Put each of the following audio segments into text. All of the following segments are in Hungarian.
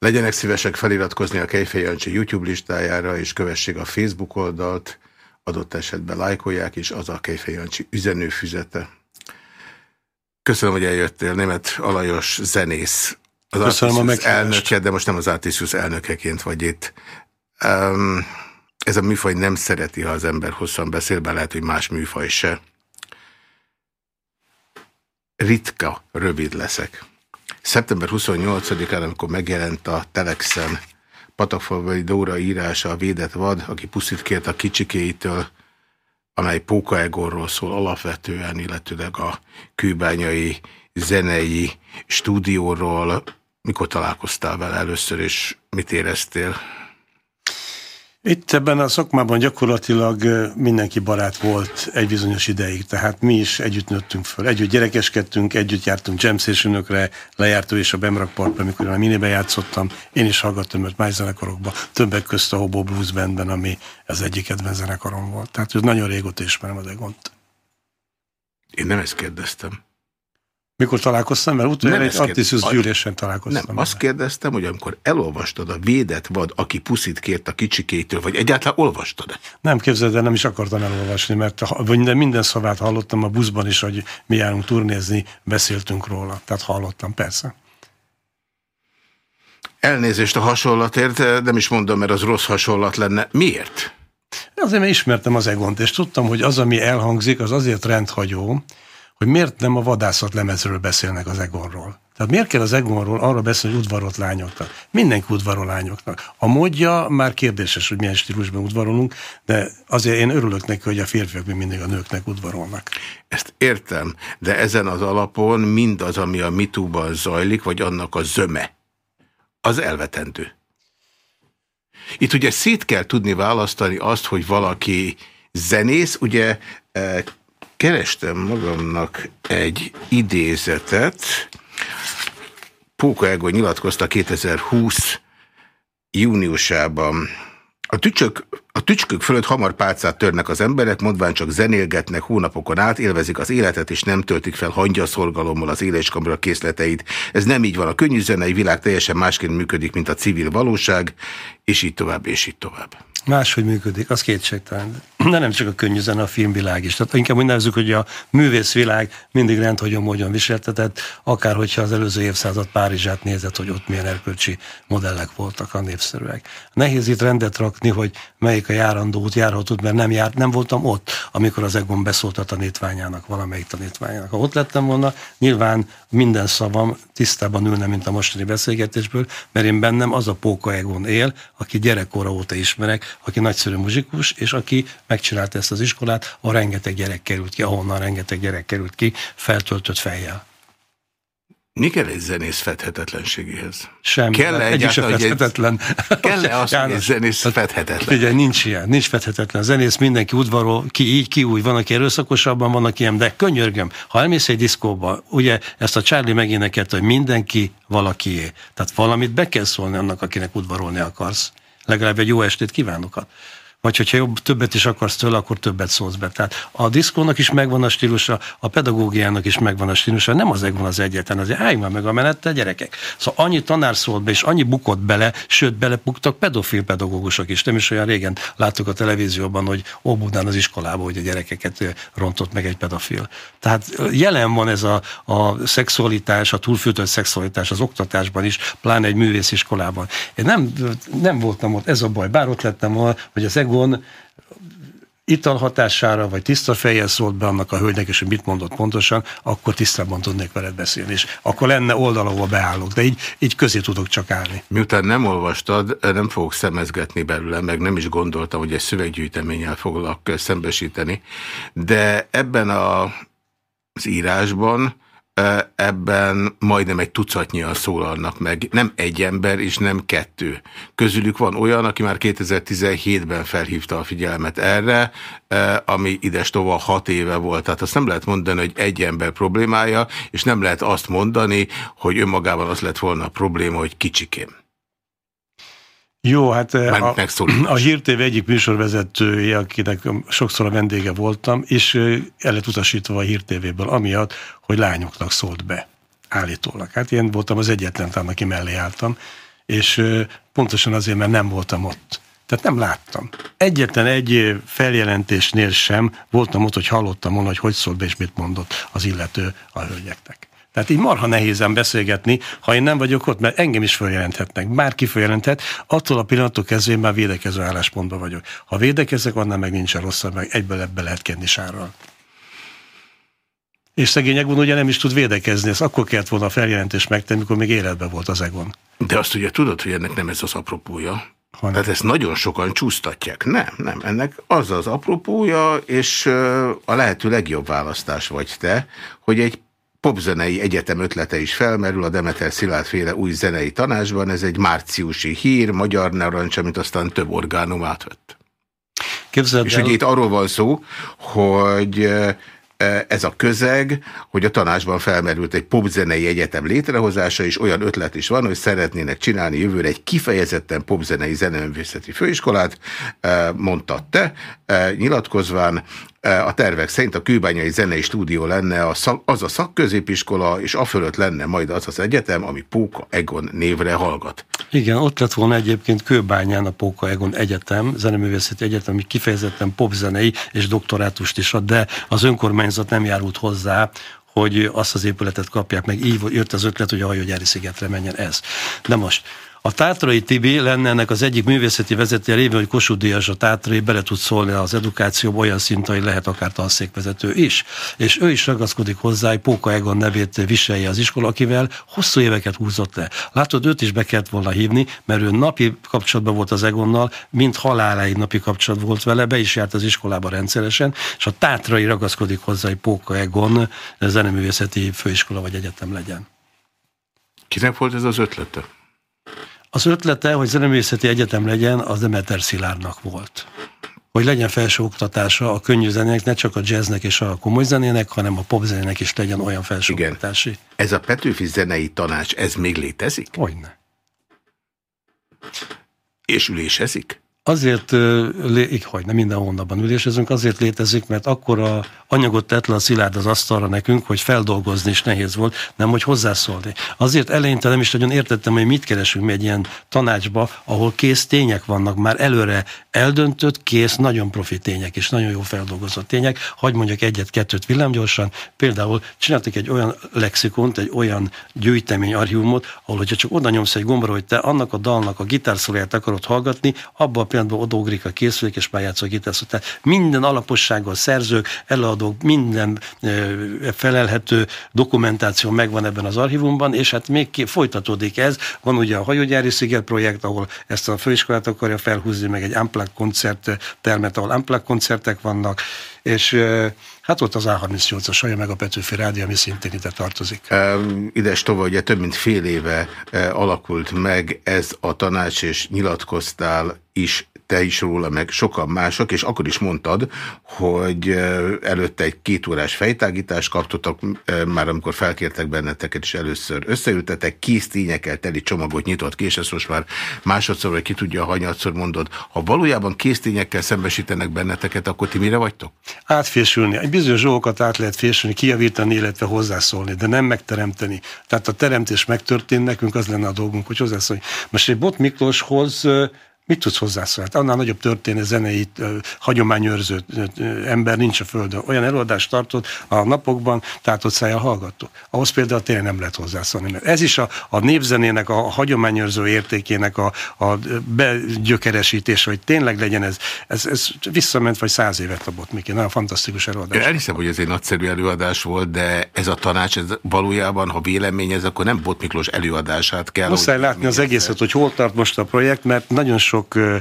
Legyenek szívesek feliratkozni a Kejfej Jancsi YouTube listájára, és kövessék a Facebook oldalt, adott esetben lájkolják, és az a Kejfej Jancsi üzenőfüzete. Köszönöm, hogy eljöttél, német Alajos zenész. Az Köszönöm a elnöke, de most nem az Artisius elnökeként vagy itt. Um, ez a műfaj nem szereti, ha az ember hosszan beszél, be lehet, hogy más műfaj se. Ritka, rövid leszek. Szeptember 28-án, amikor megjelent a Telexen Patakfalvai Dóra írása a Védett Vad, aki puszit kért a kicsikéitől, amely Póka Egorról szól alapvetően, illetőleg a kőbányai zenei stúdióról. Mikor találkoztál vele először, és mit éreztél? Itt ebben a szakmában gyakorlatilag mindenki barát volt egy bizonyos ideig, tehát mi is együtt nőttünk föl, együtt gyerekeskedtünk, együtt jártunk jam sessionökre, lejártó és a Bemrak Parkra, amikor a minibe játszottam, én is hallgattam őt más zenekarokba, többek közt a Hobo Blues Bandben, ami az egyik kedvenc zenekarom volt. Tehát hogy nagyon régóta ismerem az Egont. Én nem ezt kérdeztem. Mikor találkoztam mert Utoljára egy Artisius gyűlésen találkoztam. Nem, azt kérdeztem, hogy amikor elolvastad a védett vad, aki puszit kért a kicsikétől, vagy egyáltalán olvastad -e? Nem képzeld el, nem is akartam elolvasni, mert minden, minden szavát hallottam a buszban is, hogy mi járunk turnézni, beszéltünk róla. Tehát hallottam, persze. Elnézést a hasonlatért, nem is mondom, mert az rossz hasonlat lenne. Miért? Azért, mert ismertem az Egont, és tudtam, hogy az, ami elhangzik, az azért rendhagyó, hogy miért nem a vadászat lemezről beszélnek az Egonról. Tehát miért kell az Egonról arra beszélni, hogy udvarolt lányoknak? Mindenki udvarol lányoknak. A módja már kérdéses, hogy milyen stílusban udvarolunk, de azért én örülök neki, hogy a férfiak mindig a nőknek udvarolnak. Ezt értem, de ezen az alapon mindaz, ami a mitúban zajlik, vagy annak a zöme, az elvetendő. Itt ugye szét kell tudni választani azt, hogy valaki zenész, ugye eh, kerestem magamnak egy idézetet. Póka Elgo nyilatkozta 2020 júniusában. A, tücsök, a tücskök fölött hamar pálcát törnek az emberek, mondván csak zenélgetnek hónapokon át, élvezik az életet, és nem töltik fel hangyaszorgalommal az éléskamra készleteit. Ez nem így van. A könnyű zenei világ teljesen másként működik, mint a civil valóság, és így tovább, és így tovább. Máshogy működik, az kétségtelen. De nem csak a könnyű zene, a filmvilág is. Tehát inkább úgy nevezzük, hogy a művészvilág mindig rendhagyó módon viseltetett, akár hogyha az előző évszázad Párizsát nézett, hogy ott milyen erkölcsi modellek voltak a népszerűek. Nehéz itt rendet rakni, hogy melyik a járandó út járható, mert nem, járt, nem voltam ott, amikor az Egon beszólt a tanítványának, valamelyik tanítványának. Ha ott lettem volna, nyilván minden szavam tisztában ülne, mint a mostani beszélgetésből, mert én bennem az a póka Egon él, aki gyerekkora óta ismerek, aki nagyszerű muzsikus, és aki megcsinálta ezt az iskolát, ahol rengeteg gyerek került ki, ahonnan rengeteg gyerek került ki, feltöltött fejjel. Mi kell egy zenész fedhetetlenségéhez? Semmi. Kell-e egy fedhetetlen? Kell-e az, hogy egy zenész fedhetetlen? Ugye nincs ilyen, nincs fedhetetlen. Zenész mindenki udvarol, ki így, ki úgy, van, aki erőszakosabban, van, aki ilyen, de könyörgöm, ha elmész egy diszkóba, ugye ezt a Charlie megénekelt, hogy mindenki valakié. Tehát valamit be kell szólni annak, akinek udvarolni akarsz legalább egy jó estét kívánokat vagy hogyha jobb, többet is akarsz tőle, akkor többet szólsz be. Tehát a diszkónak is megvan a stílusa, a pedagógiának is megvan a stílusa, nem az van az egyetlen, azért állj már meg a menettel, gyerekek. Szóval annyi tanár szólt be, és annyi bukott bele, sőt, belepuktak pedofil pedagógusok is. Nem is olyan régen láttuk a televízióban, hogy Óbudán az iskolában, hogy a gyerekeket rontott meg egy pedofil. Tehát jelen van ez a, a szexualitás, a túlfűtött szexualitás az oktatásban is, pláne egy művésziskolában. Én nem, nem voltam ott, ez a baj, bár ott lettem hogy az Egon ital hatására, vagy tiszta fejjel szólt be annak a hölgynek, és hogy mit mondott pontosan, akkor tisztában tudnék veled beszélni, és akkor lenne oldal, ahol beállok, de így, így közé tudok csak állni. Miután nem olvastad, nem fogok szemezgetni belőle, meg nem is gondoltam, hogy egy szöveggyűjteménnyel foglak szembesíteni, de ebben a, az írásban ebben majdnem egy tucatnyian szólalnak meg. Nem egy ember, és nem kettő. Közülük van olyan, aki már 2017-ben felhívta a figyelmet erre, ami idestova hat éve volt. Tehát azt nem lehet mondani, hogy egy ember problémája, és nem lehet azt mondani, hogy önmagában az lett volna a probléma, hogy kicsikém. Jó, hát eh, a, a Hír TV egyik műsorvezetője, akinek sokszor a vendége voltam, és eh, el lett utasítva a Hír TV-ből, amiatt, hogy lányoknak szólt be. Állítólag. Hát én voltam az egyetlen talán, aki mellé álltam. és pontosan azért, mert nem voltam ott. Tehát nem láttam. Egyetlen egy feljelentésnél sem voltam ott, hogy hallottam volna, hogy hogy szólt be és mit mondott az illető a hölgyeknek. Tehát így marha nehézen beszélgetni, ha én nem vagyok ott, mert engem is feljelenthetnek. Bárki feljelenthet, attól a pillanattól kezdve én már védekező álláspontban vagyok. Ha védekezek, annál meg nincs rosszabb, meg egyből ebbe lehet kenni sárral. És szegény Egon ugye nem is tud védekezni, ezt akkor kellett volna a feljelentést megtenni, mikor még életben volt az Egon. De azt ugye tudod, hogy ennek nem ez az apropója? Hanem. Tehát ezt nagyon sokan csúsztatják. Nem, nem. Ennek az az apropója, és a lehető legjobb választás vagy te, hogy egy popzenei egyetem ötlete is felmerül a Demeter Szilárd féle új zenei tanácsban. Ez egy márciusi hír, magyar narancs, amit aztán több orgánum átvett. Képzeld és el... ugye itt arról van szó, hogy ez a közeg, hogy a tanácsban felmerült egy popzenei egyetem létrehozása, és olyan ötlet is van, hogy szeretnének csinálni jövőre egy kifejezetten popzenei zeneművészeti főiskolát, mondta te, nyilatkozván, a tervek szerint a kőbányai zenei stúdió lenne a szak, az a szakközépiskola, és fölött lenne majd az az egyetem, ami Póka Egon névre hallgat. Igen, ott lett volna egyébként Kőbányán a Póka Egon Egyetem, zeneművészeti egyetem, ami kifejezetten popzenei és doktorátust is ad, de az önkormányzat nem járult hozzá, hogy azt az épületet kapják meg. Így jött az ötlet, hogy a hajógyári szigetre menjen ez. De most a Tátrai Tibi lenne ennek az egyik művészeti vezetője révén, hogy Kossuth Díjas a Tátrai bele tud szólni az edukációba olyan szinten, hogy lehet akár tanszékvezető is. És ő is ragaszkodik hozzá, hogy Póka Egon nevét viselje az iskola, akivel hosszú éveket húzott le. Látod, őt is be kellett volna hívni, mert ő napi kapcsolatban volt az Egonnal, mint haláláig napi kapcsolat volt vele, be is járt az iskolába rendszeresen, és a Tátrai ragaszkodik hozzá, hogy Póka Egon zeneművészeti főiskola vagy egyetem legyen. Kinek volt ez az ötlete? Az ötlete, hogy zeneművészeti egyetem legyen, az Demeter Szilárnak volt. Hogy legyen felsőoktatása a könnyű zenének, ne csak a jazznek és a komoly zenének, hanem a popzenének is legyen olyan felsőoktatási. Igen. Ez a Petőfi zenei tanács, ez még létezik? Hogyne. És ülésezik? Azért, hogy nem minden hónapban ülésezünk, azért létezik, mert akkor a anyagot tett le a Szilárd az asztalra nekünk, hogy feldolgozni is nehéz volt, nem hogy hozzászólni. Azért eleinte nem is nagyon értettem, hogy mit keresünk mi egy ilyen tanácsba, ahol kész tények vannak, már előre eldöntött, kész, nagyon profi tények, és nagyon jó feldolgozott tények. Hagy mondjak egyet-kettőt villámgyorsan. Például csináltak egy olyan lexikont, egy olyan gyűjtemény archívumot, ahol hogyha csak oda nyomsz egy gombra, hogy te annak a dalnak a gitárszólját akarod hallgatni, abban a pillanatban odaugrik a készülék, és már a gitárszót. Tehát minden alapossággal szerzők, eladók, minden felelhető dokumentáció megvan ebben az archívumban, és hát még folytatódik ez. Van ugye a hajógyári sziget projekt, ahol ezt a főiskolát akarja felhúzni, meg egy Unplugged koncert termet, ahol Unplugged koncertek vannak, és hát ott az A38-as haja, meg a Petőfi Rádió, ami szintén ide tartozik. Ides tovább, ugye több mint fél éve uh, alakult meg ez a tanács, és nyilatkoztál is te is róla, meg sokan mások, és akkor is mondtad, hogy előtte egy két órás fejtágítást kaptatok, már amikor felkértek benneteket, és először összeültetek, kész tényekkel teli csomagot nyitott ki, és ezt most már másodszor, vagy ki tudja, hanyatszor mondod. Ha valójában kész tényekkel szembesítenek benneteket, akkor ti mire vagytok? Átfésülni. Egy bizonyos dolgokat át lehet fésülni, kijavítani, illetve hozzászólni, de nem megteremteni. Tehát a teremtés megtörtént, nekünk az lenne a dolgunk, hogy hozzászólni. Most egy Bot Miklóshoz Mit tudsz hozzászólni? Hát annál nagyobb történet zenei hagyományőrző ember nincs a Földön. Olyan előadást tartott a napokban, tehát ott szájjal hallgattuk. Ahhoz például tényleg nem lehet hozzászólni. Mert ez is a, a népzenének, a hagyományőrző értékének a, a begyökeresítés, hogy tényleg legyen ez, ez, ez visszament vagy száz évet abott, Miki. Nagyon fantasztikus előadás. Elhiszem, hogy ez egy nagyszerű előadás volt, de ez a tanács, ez valójában, ha véleményez, akkor nem Bot Miklós előadását kell. Muszáj látni az egészet, hogy hol tart most a projekt, mert nagyon sok sok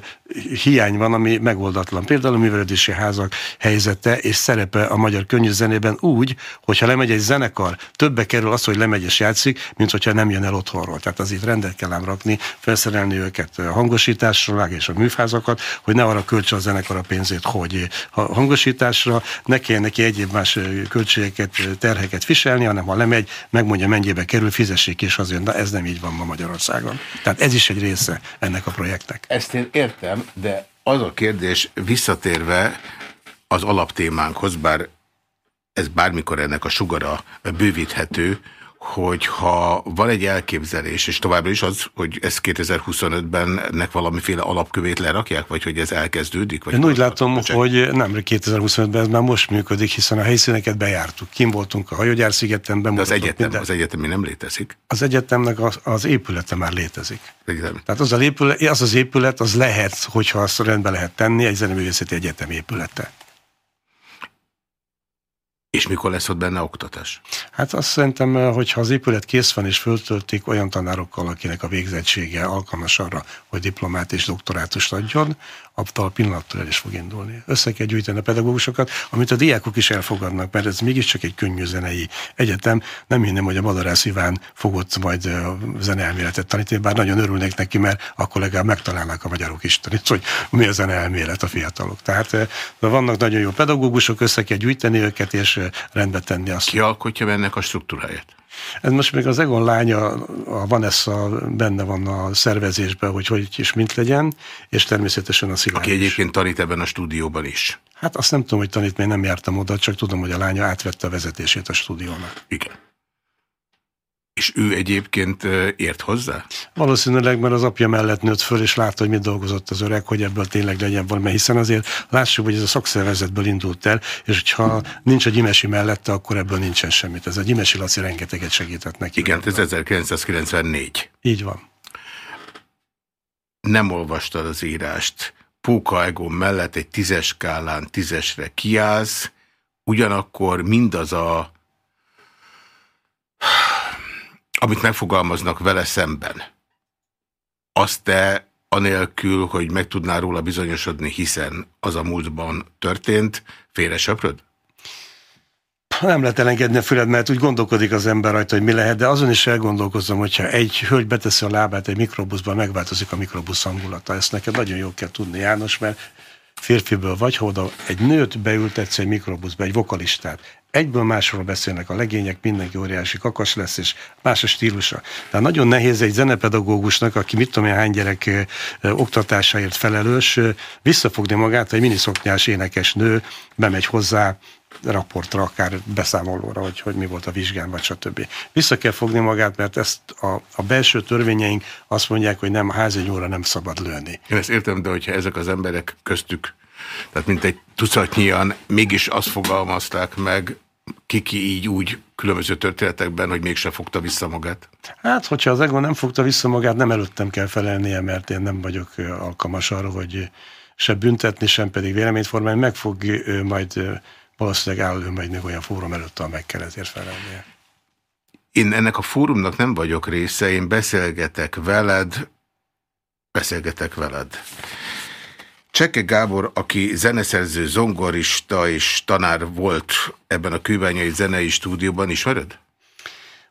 hiány van, ami megoldatlan. Például a művelődési házak helyzete és szerepe a magyar zenében úgy, hogyha lemegy egy zenekar, többe kerül az, hogy lemegy és játszik, mint hogyha nem jön el otthonról. Tehát az itt rendet kell ám rakni, felszerelni őket a hangosításra, és a műfázakat, hogy ne arra költse a zenekar a pénzét, hogy a hangosításra ne kelljen neki egyéb más költségeket, terheket viselni, hanem ha lemegy, megmondja mennyibe kerül, fizessék és azért, de ez nem így van ma Magyarországon. Tehát ez is egy része ennek a projektnek. Ezt ezt én értem, de az a kérdés visszatérve az alaptémánkhoz, bár ez bármikor ennek a sugara bővíthető, hogyha van egy elképzelés, és továbbra is az, hogy ez 2025-ben ennek valamiféle alapkövét lerakják, vagy hogy ez elkezdődik? Vagy Én úgy látom, a hogy nem 2025-ben, ez már most működik, hiszen a helyszíneket bejártuk. Kim voltunk a hajógyár szigeten, De az egyetem, minden. az egyetemi nem létezik? Az egyetemnek az, az épülete már létezik. Egyetem. Tehát az, épület, az az épület, az lehet, hogyha azt rendbe lehet tenni, egy zeneművészeti egyetem épülete. És mikor lesz ott benne oktatás? Hát azt szerintem, eh, hogyha az épület kész van és föltöltik olyan tanárokkal, akinek a végzettsége alkalmas arra, hogy diplomát és doktorátust adjon, abtal pillanattól el is fog indulni. Össze kell gyűjteni a pedagógusokat, amit a diákok is elfogadnak, mert ez mégiscsak egy könnyű zenei egyetem. Nem hinném, hogy a Madarász Iván fogott majd eh, zeneelméletet tanítani, bár nagyon örülnek neki, mert akkor legalább megtalálnak a magyarok is tanít, hogy mi a zeneelmélet a fiatalok. Tehát eh, de vannak nagyon jó pedagógusok, össze kell gyűjteni őket, és rendbe tenni azt. Ki alkotja ennek a struktúráját? Ez most még az Egon lánya, a Vanessa benne van a szervezésben, hogy hogy is mint legyen, és természetesen a Szilárd Aki egyébként tanít ebben a stúdióban is. Hát azt nem tudom, hogy tanít, mert nem jártam oda, csak tudom, hogy a lánya átvette a vezetését a stúdiónak. Igen. És ő egyébként ért hozzá? Valószínűleg, mert az apja mellett nőtt föl, és látta, hogy mit dolgozott az öreg, hogy ebből tényleg legyen valami, hiszen azért lássuk, hogy ez a szakszervezetből indult el, és hogyha nincs a gyimesi mellette, akkor ebből nincsen semmit. Ez a gyimesi Laci rengeteget segített neki. Igen, ez 1994. Így van. Nem olvastad az írást. Póka Egon mellett egy tízes skálán tízesre kiállsz, ugyanakkor mindaz a amit megfogalmaznak vele szemben, azt te anélkül, hogy meg tudnál róla bizonyosodni, hiszen az a múltban történt, félre söpröd? Nem lehet elengedni a füled, mert úgy gondolkodik az ember rajta, hogy mi lehet, de azon is elgondolkozom, hogyha egy hölgy beteszi a lábát egy mikrobuszban, megváltozik a mikrobusz hangulata. Ezt neked nagyon jó kell tudni, János, mert férfiből vagy, ha oda egy nőt beültetsz egy mikrobuszba, egy vokalistát, egyből másról beszélnek a legények, mindenki óriási kakas lesz, és más a stílusa. Tehát nagyon nehéz egy zenepedagógusnak, aki mit tudom én hány gyerek oktatásáért felelős, visszafogni magát, egy miniszoknyás énekes nő bemegy hozzá raportra, akár beszámolóra, hogy, hogy mi volt a vizsgán, vagy stb. Vissza kell fogni magát, mert ezt a, a belső törvényeink azt mondják, hogy nem, a házi nyúlra nem szabad lőni. Én ezt értem, de hogyha ezek az emberek köztük tehát mint egy tucatnyian mégis azt fogalmazták meg, kiki így úgy különböző történetekben, hogy mégse fogta vissza magát? Hát, hogyha az Egon nem fogta vissza magát, nem előttem kell felelnie, mert én nem vagyok alkalmas arra, hogy se büntetni, sem pedig véleményt formálni. Meg fog majd valószínűleg állő majd még olyan fórum előtt, meg kell ezért felelnie. Én ennek a fórumnak nem vagyok része, én beszélgetek veled, beszélgetek veled. Cseke Gábor, aki zeneszerző, zongorista és tanár volt ebben a kőbányai zenei stúdióban, ismered?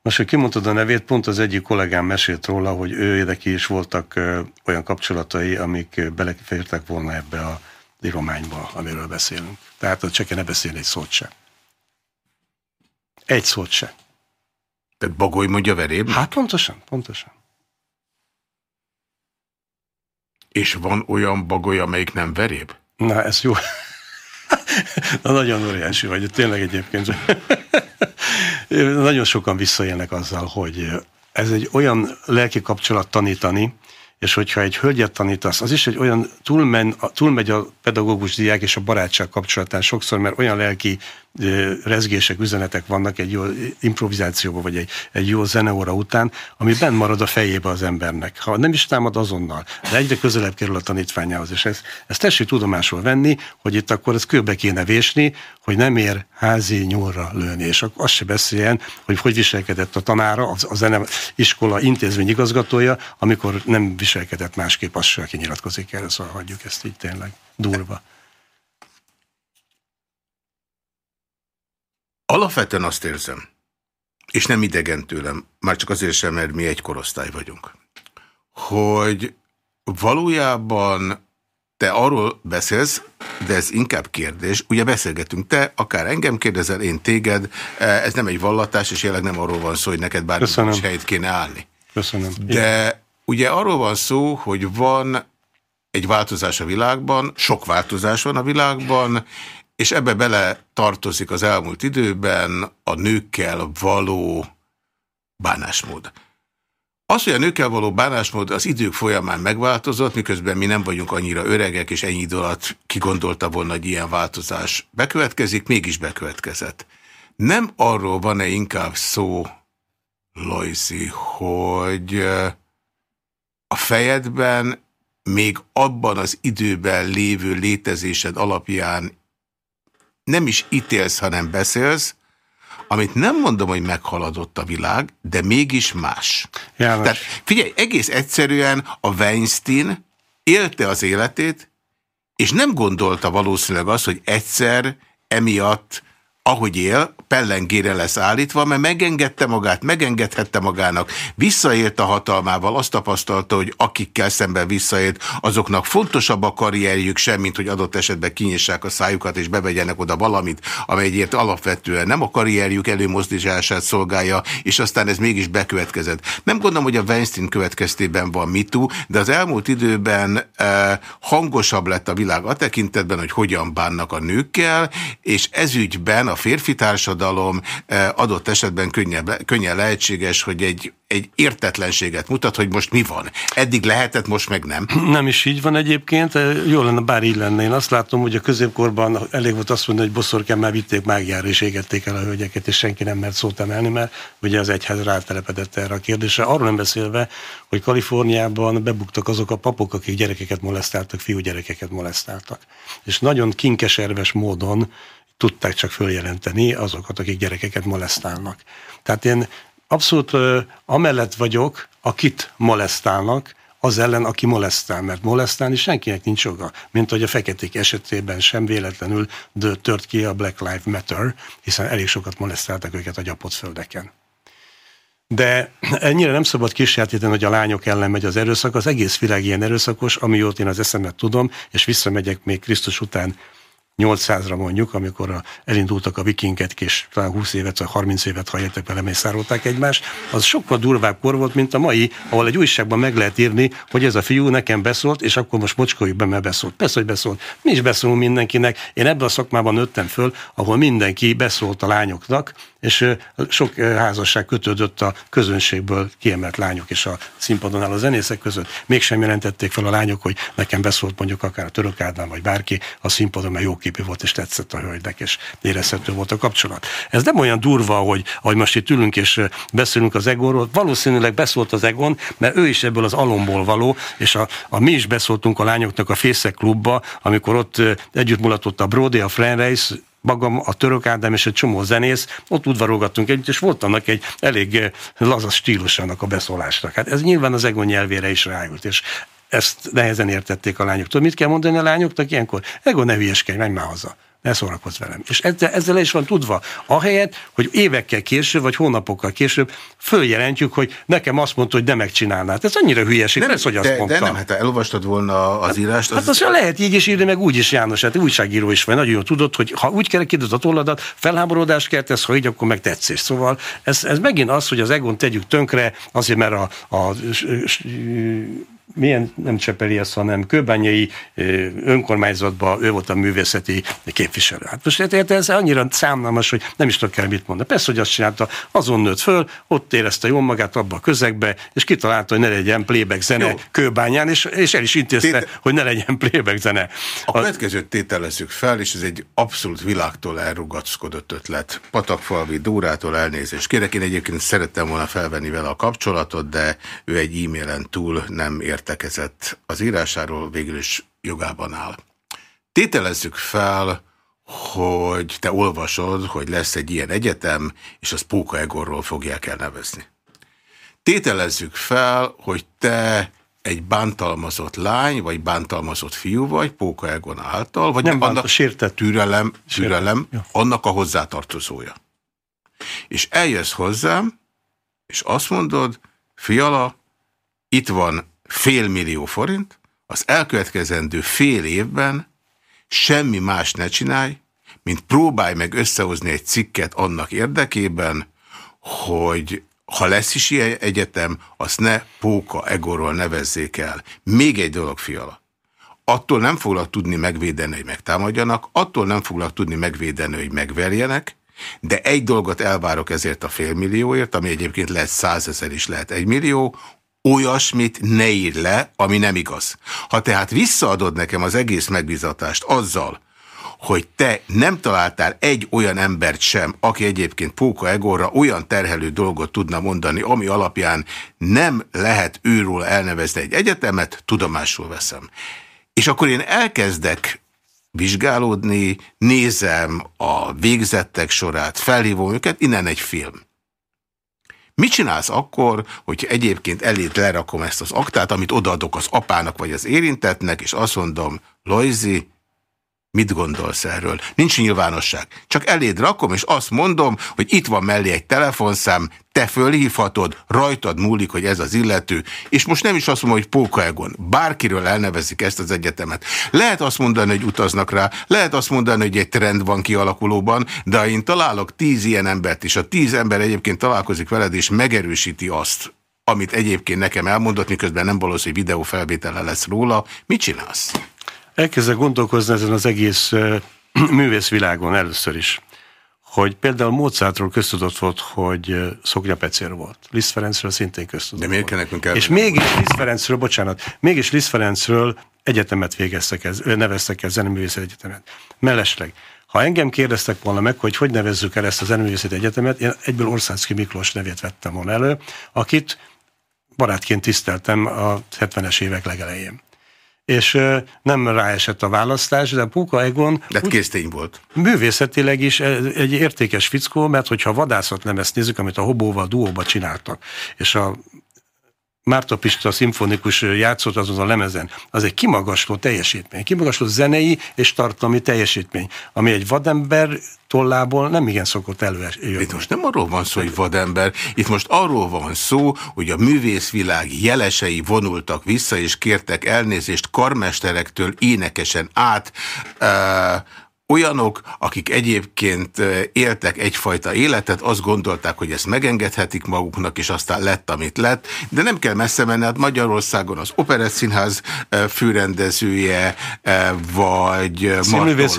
Most, hogy kimondtad a nevét, pont az egyik kollégám mesélt róla, hogy ő neki is voltak olyan kapcsolatai, amik belefértek volna ebbe a irományba, amiről beszélünk. Tehát a cseke ne beszélni egy szót se. Egy szót se. Tehát Bagoly mondja veréb? Hát pontosan, pontosan. És van olyan bagoly, amelyik nem veréb? Na, ez jó. Na, nagyon óriási vagy, tényleg egyébként. nagyon sokan visszaélnek azzal, hogy ez egy olyan lelki kapcsolat tanítani, és hogyha egy hölgyet tanítasz, az is egy olyan túlmen, túlmegy a pedagógus diák és a barátság kapcsolatán sokszor, mert olyan lelki rezgések, üzenetek vannak egy jó improvizációban, vagy egy, egy jó zeneóra után, ami benn marad a fejébe az embernek. Ha nem is támad azonnal, de egyre közelebb kerül a tanítványához, és ezt, ezt tessék tudomásul venni, hogy itt akkor ezt kőbe kéne vésni, hogy nem ér házi nyúlra lőni, és azt se beszéljen, hogy hogy viselkedett a tanára, a zene iskola intézmény igazgatója, amikor nem viselkedett másképp, azt se kinyilatkozik erre, szóval hagyjuk ezt így tényleg durva. Alapvetően azt érzem, és nem idegen tőlem, már csak azért sem, mert mi egy korosztály vagyunk, hogy valójában te arról beszélsz, de ez inkább kérdés. Ugye beszélgetünk, te akár engem kérdezel, én téged, ez nem egy vallatás, és jelenleg nem arról van szó, hogy neked bármilyen helyet kéne állni. Köszönöm. De ugye arról van szó, hogy van egy változás a világban, sok változás van a világban, és ebbe bele tartozik az elmúlt időben a nőkkel való bánásmód. Az, hogy a nőkkel való bánásmód az idők folyamán megváltozott, miközben mi nem vagyunk annyira öregek, és ennyi idő alatt kigondolta volna, hogy ilyen változás bekövetkezik, mégis bekövetkezett. Nem arról van-e inkább szó, Loiszi, hogy a fejedben még abban az időben lévő létezésed alapján nem is ítélsz, hanem beszélsz, amit nem mondom, hogy meghaladott a világ, de mégis más. János. Tehát figyelj, egész egyszerűen a Weinstein élte az életét, és nem gondolta valószínűleg azt, hogy egyszer emiatt ahogy él, pellengére lesz állítva, mert megengedte magát, megengedhette magának, visszaélt a hatalmával, azt tapasztalta, hogy akikkel szemben visszaélt, azoknak fontosabb a karrierjük sem, mint hogy adott esetben kinyissák a szájukat és bevegyenek oda valamit, amelyért alapvetően nem a karrierjük előmozdítását szolgálja, és aztán ez mégis bekövetkezett. Nem gondolom, hogy a Weinstein következtében van mitu, de az elmúlt időben eh, hangosabb lett a világ a tekintetben, hogy hogyan bánnak a nőkkel, és ezügyben a férfi társadalom eh, adott esetben könnyen, könnyen lehetséges, hogy egy, egy értetlenséget mutat, hogy most mi van. Eddig lehetett, most meg nem. Nem is így van egyébként. Eh, jó lenne, bár így lenne. Én azt látom, hogy a középkorban elég volt azt mondani, hogy boszorkán már vitték mágiára és égették el a hölgyeket, és senki nem mert szót emelni, mert ugye az egyház rátelepedett erre a kérdésre. Arról nem beszélve, hogy Kaliforniában bebuktak azok a papok, akik gyerekeket molesztáltak, fiúgyerekeket molesztáltak. És nagyon kinkeserves módon tudták csak följelenteni azokat, akik gyerekeket molesztálnak. Tehát én abszolút amellett vagyok, akit molesztálnak, az ellen, aki molesztál, mert molesztálni senkinek nincs joga. Mint hogy a feketék esetében sem véletlenül tört ki a Black Lives Matter, hiszen elég sokat molesztáltak őket a gyapott földeken. De ennyire nem szabad kísérletíteni, hogy a lányok ellen megy az erőszak, az egész világ ilyen erőszakos, amióta én az eszemet tudom, és visszamegyek még Krisztus után 800-ra mondjuk, amikor a, elindultak a vikingek, és talán 20 évet vagy 30 évet, ha értek vele, mészárolták egymást, az sokkal durvább kor volt, mint a mai, ahol egy újságban meg lehet írni, hogy ez a fiú nekem beszólt, és akkor most mocskoljuk be, mert beszólt. Persze, hogy beszólt. Mi is beszólunk mindenkinek. Én ebben a szakmában nőttem föl, ahol mindenki beszólt a lányoknak, és sok házasság kötődött a közönségből kiemelt lányok és a színpadon álló zenészek között. Mégsem jelentették fel a lányok, hogy nekem beszólt mondjuk akár a Török Ádám vagy bárki a színpadon, mert jó képű volt és tetszett a hölgynek, és érezhető volt a kapcsolat. Ez nem olyan durva, hogy, hogy most itt ülünk és beszélünk az egóról. Valószínűleg beszólt az egon, mert ő is ebből az alomból való, és a, a mi is beszóltunk a lányoknak a Fészek klubba, amikor ott együtt mulatott a Brody, a Frenreis, magam, a török Ádám és egy csomó zenész, ott udvarolgattunk együtt, és volt annak egy elég eh, laza stílusának a beszólásnak. Hát ez nyilván az Egon nyelvére is ráült, és ezt nehezen értették a lányok. Tudod, mit kell mondani a lányoknak ilyenkor? Egon, ne hülyeskedj, menj már haza ne szórakozz velem. És ezzel, ezzel is van tudva. Ahelyett, hogy évekkel később, vagy hónapokkal később följelentjük, hogy nekem azt mondta, hogy nem megcsinálnád. Ez annyira hülyeség, nem, ez, hogy azt de, mondta. De nem, hát elolvastad volna az írást. Az... Hát azt lehet így is írni, meg úgy is, János, hát újságíró is vagy. Nagyon jól tudod, hogy ha úgy kerekíted a tolladat, felháborodást keltesz, ha így, akkor meg tetszés. Szóval ez, ez megint az, hogy az egon tegyük tönkre, azért, mert a, a, a milyen nem Csepeli ez, hanem Kőbányai önkormányzatban ő volt a művészeti képviselő. Hát most ez annyira számlamos, hogy nem is tudok el mit mondani. Persze, hogy azt csinálta, azon nőtt föl, ott érezte jól magát abba a közegbe, és kitalálta, hogy ne legyen playback zene Jó. Kőbányán, és, és el is intézte, Tét... hogy ne legyen playback zene. A, a következőt tételezzük fel, és ez egy abszolút világtól elrugaszkodott ötlet. Patakfalvi Dórától elnézést kérek. Én egyébként szerettem volna felvenni vele a kapcsolatot, de ő egy e-mailen túl nem ért értekezett az írásáról, végül is jogában áll. Tételezzük fel, hogy te olvasod, hogy lesz egy ilyen egyetem, és az Póka Egorról fogják elnevezni. Tételezzük fel, hogy te egy bántalmazott lány, vagy bántalmazott fiú vagy, Póka Egon által, vagy nem annak sértett. türelem, türelem annak a hozzátartozója. És eljössz hozzám, és azt mondod, fiala, itt van fél millió forint, az elkövetkezendő fél évben semmi más ne csinálj, mint próbálj meg összehozni egy cikket annak érdekében, hogy ha lesz is ilyen egyetem, azt ne Póka Egorról nevezzék el. Még egy dolog, fiala. Attól nem foglak tudni megvédeni, hogy megtámadjanak, attól nem foglak tudni megvédeni, hogy megverjenek, De egy dolgot elvárok ezért a félmillióért, ami egyébként lehet százezer is, lehet egy millió, olyasmit ne ír le, ami nem igaz. Ha tehát visszaadod nekem az egész megbizatást azzal, hogy te nem találtál egy olyan embert sem, aki egyébként Póka Egorra olyan terhelő dolgot tudna mondani, ami alapján nem lehet őról elnevezni egy egyetemet, tudomásul veszem. És akkor én elkezdek vizsgálódni, nézem a végzettek sorát, felhívom őket, innen egy film. Mit csinálsz akkor, hogy egyébként elét lerakom ezt az aktát, amit odaadok az apának vagy az érintetnek, és azt mondom, Lojzi, Mit gondolsz erről? Nincs nyilvánosság. Csak eléd rakom, és azt mondom, hogy itt van mellé egy telefonszám, te fölhívhatod, rajtad múlik, hogy ez az illető, és most nem is azt mondom, hogy Póka Egon. Bárkiről elnevezik ezt az egyetemet. Lehet azt mondani, hogy utaznak rá, lehet azt mondani, hogy egy trend van kialakulóban, de én találok tíz ilyen embert, és a tíz ember egyébként találkozik veled, és megerősíti azt, amit egyébként nekem elmondott, miközben nem valószínű, hogy videófelvétele lesz róla, mit csinálsz? Elkezdek gondolkozni ezen az egész művészvilágon először is, hogy például Mozartról köztudott volt, hogy szoknyapecér volt. Liszt Ferencről szintén köztudott De miért kell nekünk el? És mégis Liszt Ferencről, bocsánat, mégis Liszt Ferencről egyetemet végeztek, ez, neveztek el, Zeneművészeti Egyetemet. Mellesleg, ha engem kérdeztek volna meg, hogy hogy nevezzük el ezt a Zeneművészeti Egyetemet, én egyből Országszki Miklós nevét vettem volna elő, akit barátként tiszteltem a 70-es évek legelején és nem ráesett a választás, de Puka Egon... De hát késztény volt. Művészetileg is egy értékes fickó, mert hogyha vadászat nem ezt nézzük, amit a Hobóval duóba csináltak, és a Márta Pista szimfonikus játszott azon a lemezen, az egy kimagasló teljesítmény, kimagasló zenei és tartalmi teljesítmény, ami egy vadember tollából nem igen szokott előjönni. Itt most nem arról van szó, hogy vadember, itt most arról van szó, hogy a művészvilág jelesei vonultak vissza, és kértek elnézést karmesterektől énekesen át, uh, olyanok, akik egyébként éltek egyfajta életet, azt gondolták, hogy ezt megengedhetik maguknak, és aztán lett, amit lett, de nem kell messze menni, hát Magyarországon az Operett Színház főrendezője, vagy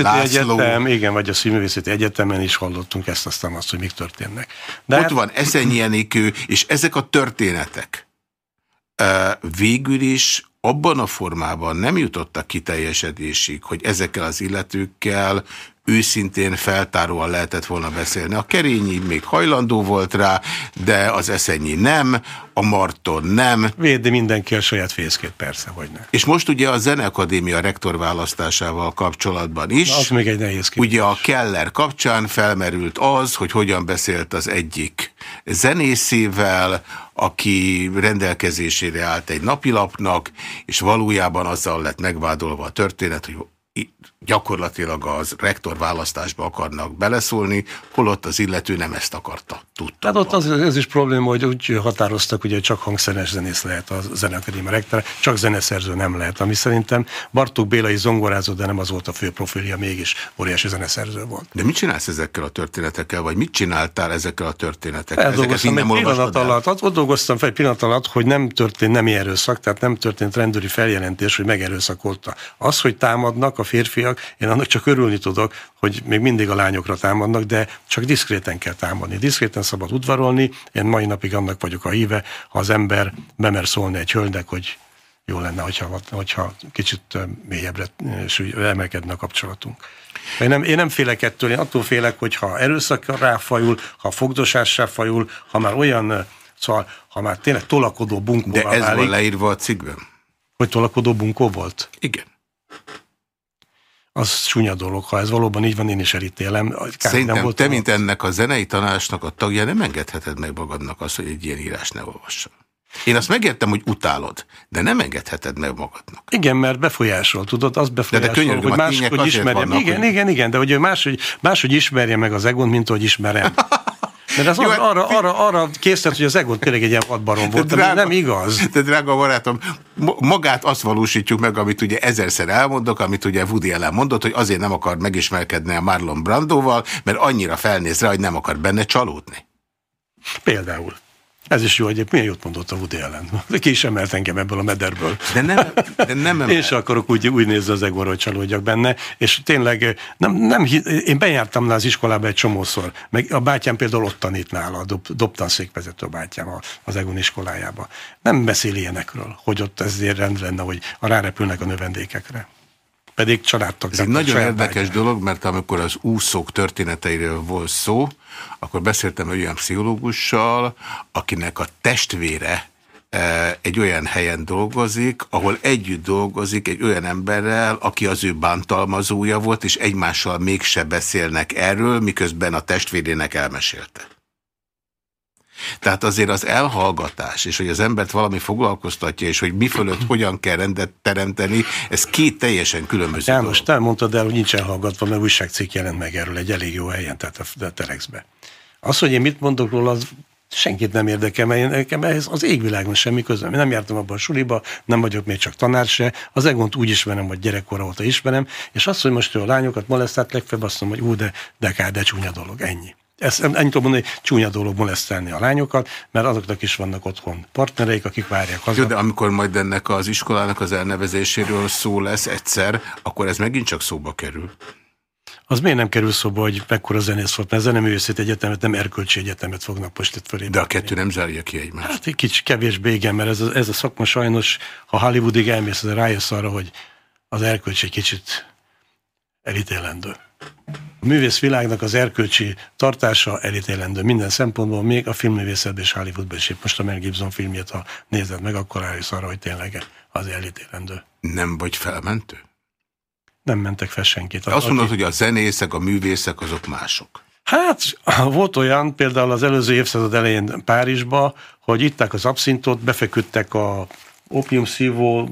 László. Egyetem, igen, vagy a Színművészeti Egyetemen is hallottunk ezt, aztán azt, hogy mik történnek. De Ott hát... van Eszenyi Enikő, és ezek a történetek végül is abban a formában nem jutottak kiteljesedésig, hogy ezekkel az illetőkkel őszintén feltáróan lehetett volna beszélni. A Kerényi még hajlandó volt rá, de az Eszenyi nem, a Marton nem. Védi mindenki a saját fészkét, persze, hogy nem. És most ugye a Zeneakadémia rektor választásával kapcsolatban is. Na, az még egy nehéz kérdés. Ugye a Keller kapcsán felmerült az, hogy hogyan beszélt az egyik zenészével, aki rendelkezésére állt egy napilapnak, és valójában azzal lett megvádolva a történet, hogy gyakorlatilag az rektor választásba akarnak beleszólni, holott az illető nem ezt akarta. Tudta. Tehát ott az, ez is probléma, hogy úgy határoztak, hogy csak hangszeres zenész lehet a Zeneakadémia rektor, csak zeneszerző nem lehet, ami szerintem Bartók Béla is zongorázó, de nem az volt a fő profilja, mégis óriási zeneszerző volt. De mit csinálsz ezekkel a történetekkel, vagy mit csináltál ezekkel a történetekkel? Feldolgoztam egy pillanat alatt, ott dolgoztam fel egy pillanat alatt, hogy nem történt nem erőszak, tehát nem történt rendőri feljelentés, hogy megerőszakolta. Az, hogy támadnak a férfiak, én annak csak örülni tudok, hogy még mindig a lányokra támadnak, de csak diszkréten kell támadni. Diszkréten szabad udvarolni, én mai napig annak vagyok a híve, ha az ember bemer szólni egy hölgynek, hogy jó lenne, hogyha, hogyha kicsit mélyebbre emelkedne a kapcsolatunk. Én nem, én nem félek ettől, én attól félek, hogy ha erőszak ráfajul, ha fogdosássá fajul, ha már olyan, szóval, ha már tényleg tolakodó bunkó De ez válik, van leírva a cikkben? Hogy tolakodó bunkó volt? Igen az csúnya dolog. Ha ez valóban így van, én is elítélem. Szerintem nem te, mint ennek a zenei tanácsnak a tagja, nem engedheted meg magadnak azt, hogy egy ilyen írás ne olvasson. Én azt megértem, hogy utálod, de nem engedheted meg magadnak. Igen, mert befolyásol, tudod, az befolyásol, de, de hogy máshogy ismerjem. igen, hogy... igen, igen, de hogy máshogy, máshogy ismerje meg az egont, mint ahogy ismerem. Mert az Jó, arra, hát arra, arra készített, hogy az ego tényleg egy ilyen vadbarom volt, drága, nem igaz. De drága barátom, magát azt valósítjuk meg, amit ugye ezerszer elmondok, amit ugye Woody Allen mondott, hogy azért nem akar megismerkedni a Marlon Brandoval, mert annyira felnéz rá, hogy nem akar benne csalódni. Például. Ez is jó, hogy milyen jót mondott a Woody ellen. Ki is emelt engem ebből a mederből. De nem, de nem emel. Én sem akarok úgy, úgy nézni az egóra, hogy csalódjak benne, és tényleg nem, nem, én bejártam le az iskolába egy csomószor, meg a bátyám például ott tanít nála, a dob, dobtanszékvezető bátyám az Egon iskolájába. Nem beszél ilyenekről, hogy ott ezért rend lenne, hogy a rárepülnek a növendékekre pedig családtag. Ez egy nagyon érdekes bágyán. dolog, mert amikor az úszók történeteiről volt szó, akkor beszéltem egy olyan pszichológussal, akinek a testvére e, egy olyan helyen dolgozik, ahol együtt dolgozik egy olyan emberrel, aki az ő bántalmazója volt, és egymással mégse beszélnek erről, miközben a testvérének elmesélte. Tehát azért az elhallgatás, és hogy az embert valami foglalkoztatja, és hogy mi fölött hogyan kell rendet teremteni, ez két teljesen különböző János, te mondtad el, hogy nincs elhallgatva, mert újságcikk jelent meg erről egy elég jó helyen, tehát a Telexbe. Az, hogy én mit mondok róla, az senkit nem érdekel, mert nekem ehhez az égvilágon semmi közöm. Nem jártam abban a suliba, nem vagyok még csak tanár se, az Egont úgy ismerem, hogy gyerekkora óta ismerem, és azt, hogy most ő a lányokat molesztált, legfeljebb azt mondom, hogy ú, de, de kár, de csúnya dolog, ennyi. Ezt ennyit tudom mondani, hogy csúnya dolog molesztelni a lányokat, mert azoknak is vannak otthon partnereik, akik várják haza. Jó, de amikor majd ennek az iskolának az elnevezéséről szó lesz egyszer, akkor ez megint csak szóba kerül. Az miért nem kerül szóba, hogy mekkora zenész volt, mert zeneművészet egyetemet, nem erkölcsi egyetemet fognak most itt fölé. De a kettő nem zárja ki egymást. Hát egy kicsit kevésbé igen, mert ez a, ez a szakma sajnos, ha Hollywoodig elmész, rájössz arra, hogy az erkölcsi egy kicsit elítélendő. A művészvilágnak az erkölcsi tartása elítélendő minden szempontból, még a filmművészetben és Hollywoodban is. Most a Mel Gibson filmjét, ha nézed meg, akkor rájössz arra, hogy tényleg az elítélendő. Nem vagy felmentő? Nem mentek fel senkit. Azt mondod, aki... hogy a zenészek, a művészek azok mások. Hát volt olyan, például az előző évszázad elején Párizsba, hogy itták az abszintot, befeküdtek a opiumszívó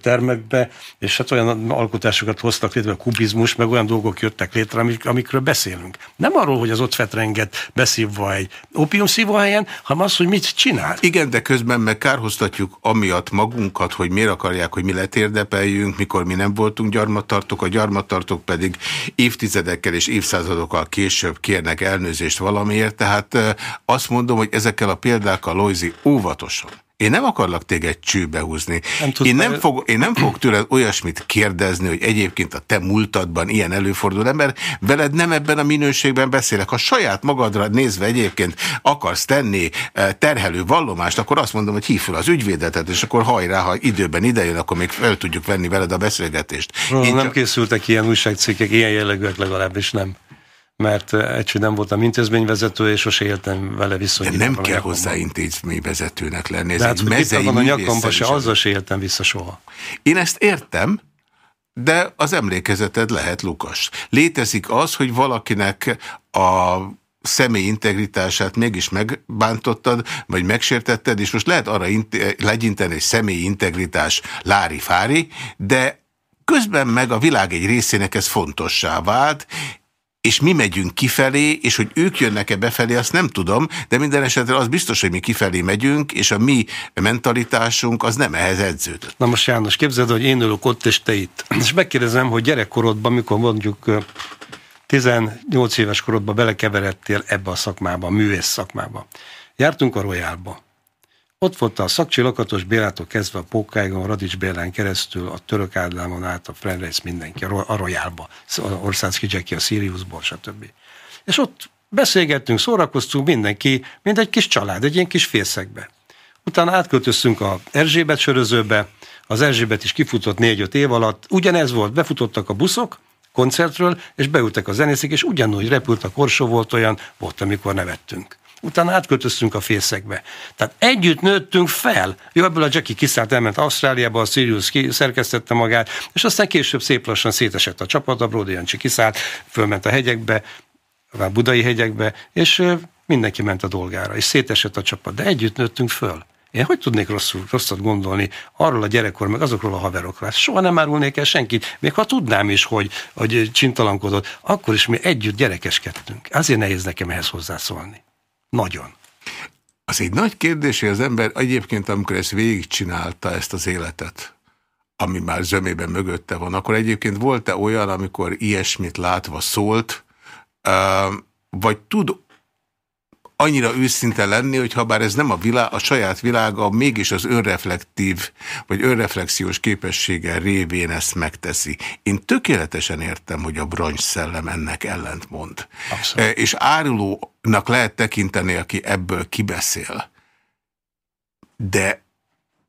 termekbe, és hát olyan alkotásokat hoztak létre, a kubizmus, meg olyan dolgok jöttek létre, amik, amikről beszélünk. Nem arról, hogy az ott fetrenget beszívva egy opiumszívó helyen, hanem az, hogy mit csinál. Igen, de közben meg kárhoztatjuk amiatt magunkat, hogy miért akarják, hogy mi letérdepeljünk, mikor mi nem voltunk gyarmattartók, a gyarmattartók pedig évtizedekkel és évszázadokkal később kérnek elnőzést valamiért, tehát azt mondom, hogy ezekkel a példákkal Loizi óvatosan. Én nem akarlak téged csőbe húzni. Nem én, nem fog, én nem fogok tőled olyasmit kérdezni, hogy egyébként a te múltadban ilyen előfordul ember, veled nem ebben a minőségben beszélek. Ha saját magadra nézve egyébként akarsz tenni eh, terhelő vallomást, akkor azt mondom, hogy hív fel az ügyvédetet, és akkor hajrá, ha időben idejön, akkor még fel tudjuk venni veled a beszélgetést. Róla nem csak... készültek ilyen újságcikkek, ilyen jellegűek legalábbis nem mert egyszer nem voltam intézményvezető, és sose éltem vele viszonyítani. De nem kell hozzá intézményvezetőnek lenni. Ez De hát, itt van a nyakamba, se azzal se éltem vissza soha. Én ezt értem, de az emlékezeted lehet Lukas. Létezik az, hogy valakinek a személy integritását mégis megbántottad, vagy megsértetted, és most lehet arra legyinteni, hogy személy integritás lári-fári, de közben meg a világ egy részének ez fontossá vált, és mi megyünk kifelé, és hogy ők jönnek-e befelé, azt nem tudom, de minden esetre az biztos, hogy mi kifelé megyünk, és a mi mentalitásunk az nem ehhez edződött. Na most János, képzeld, hogy én ülök ott, és te itt. És megkérdezem, hogy gyerekkorodban, mikor mondjuk 18 éves korodban belekeveredtél ebbe a szakmába, a művész szakmába. Jártunk a Royálba. Ott volt a Szakcsi Lakatos Bélától kezdve a Pókáigon, a Radics Bélán keresztül, a Török Ádámon át, a Frenreis mindenki, a Royálba, Orszánszki Jackie, a Siriusból, stb. És ott beszélgettünk, szórakoztunk, mindenki, mint egy kis család, egy ilyen kis félszegbe. Utána átköltöztünk a Erzsébet sörözőbe, az Erzsébet is kifutott négy-öt év alatt, ugyanez volt, befutottak a buszok, koncertről, és beültek a zenészek, és ugyanúgy repült a korsó volt olyan, volt, amikor nevettünk utána átköltöztünk a fészekbe. Tehát együtt nőttünk fel. Jó, ebből a Jackie kiszállt, elment Ausztráliába, a Sirius ki, szerkesztette magát, és aztán később szép lassan szétesett a csapat, a Brody Jancsi kiszállt, fölment a hegyekbe, a budai hegyekbe, és mindenki ment a dolgára, és szétesett a csapat, de együtt nőttünk föl. Én hogy tudnék rosszul, rosszat gondolni arról a gyerekkor, meg azokról a haverokról? Soha nem árulnék el senkit, még ha tudnám is, hogy, hogy csintalankodott, akkor is mi együtt gyerekeskedtünk. Azért nehéz nekem ehhez hozzászólni. Nagyon. Az egy nagy kérdés, hogy az ember egyébként, amikor ezt végigcsinálta, ezt az életet, ami már zömében mögötte van, akkor egyébként volt-e olyan, amikor ilyesmit látva szólt, vagy tud annyira őszinte lenni, hogy ha bár ez nem a, világ, a saját világa, mégis az önreflektív, vagy önreflexiós képessége révén ezt megteszi. Én tökéletesen értem, hogy a brancs szellem ennek ellentmond. Abszolút. És árulónak lehet tekinteni, aki ebből kibeszél. De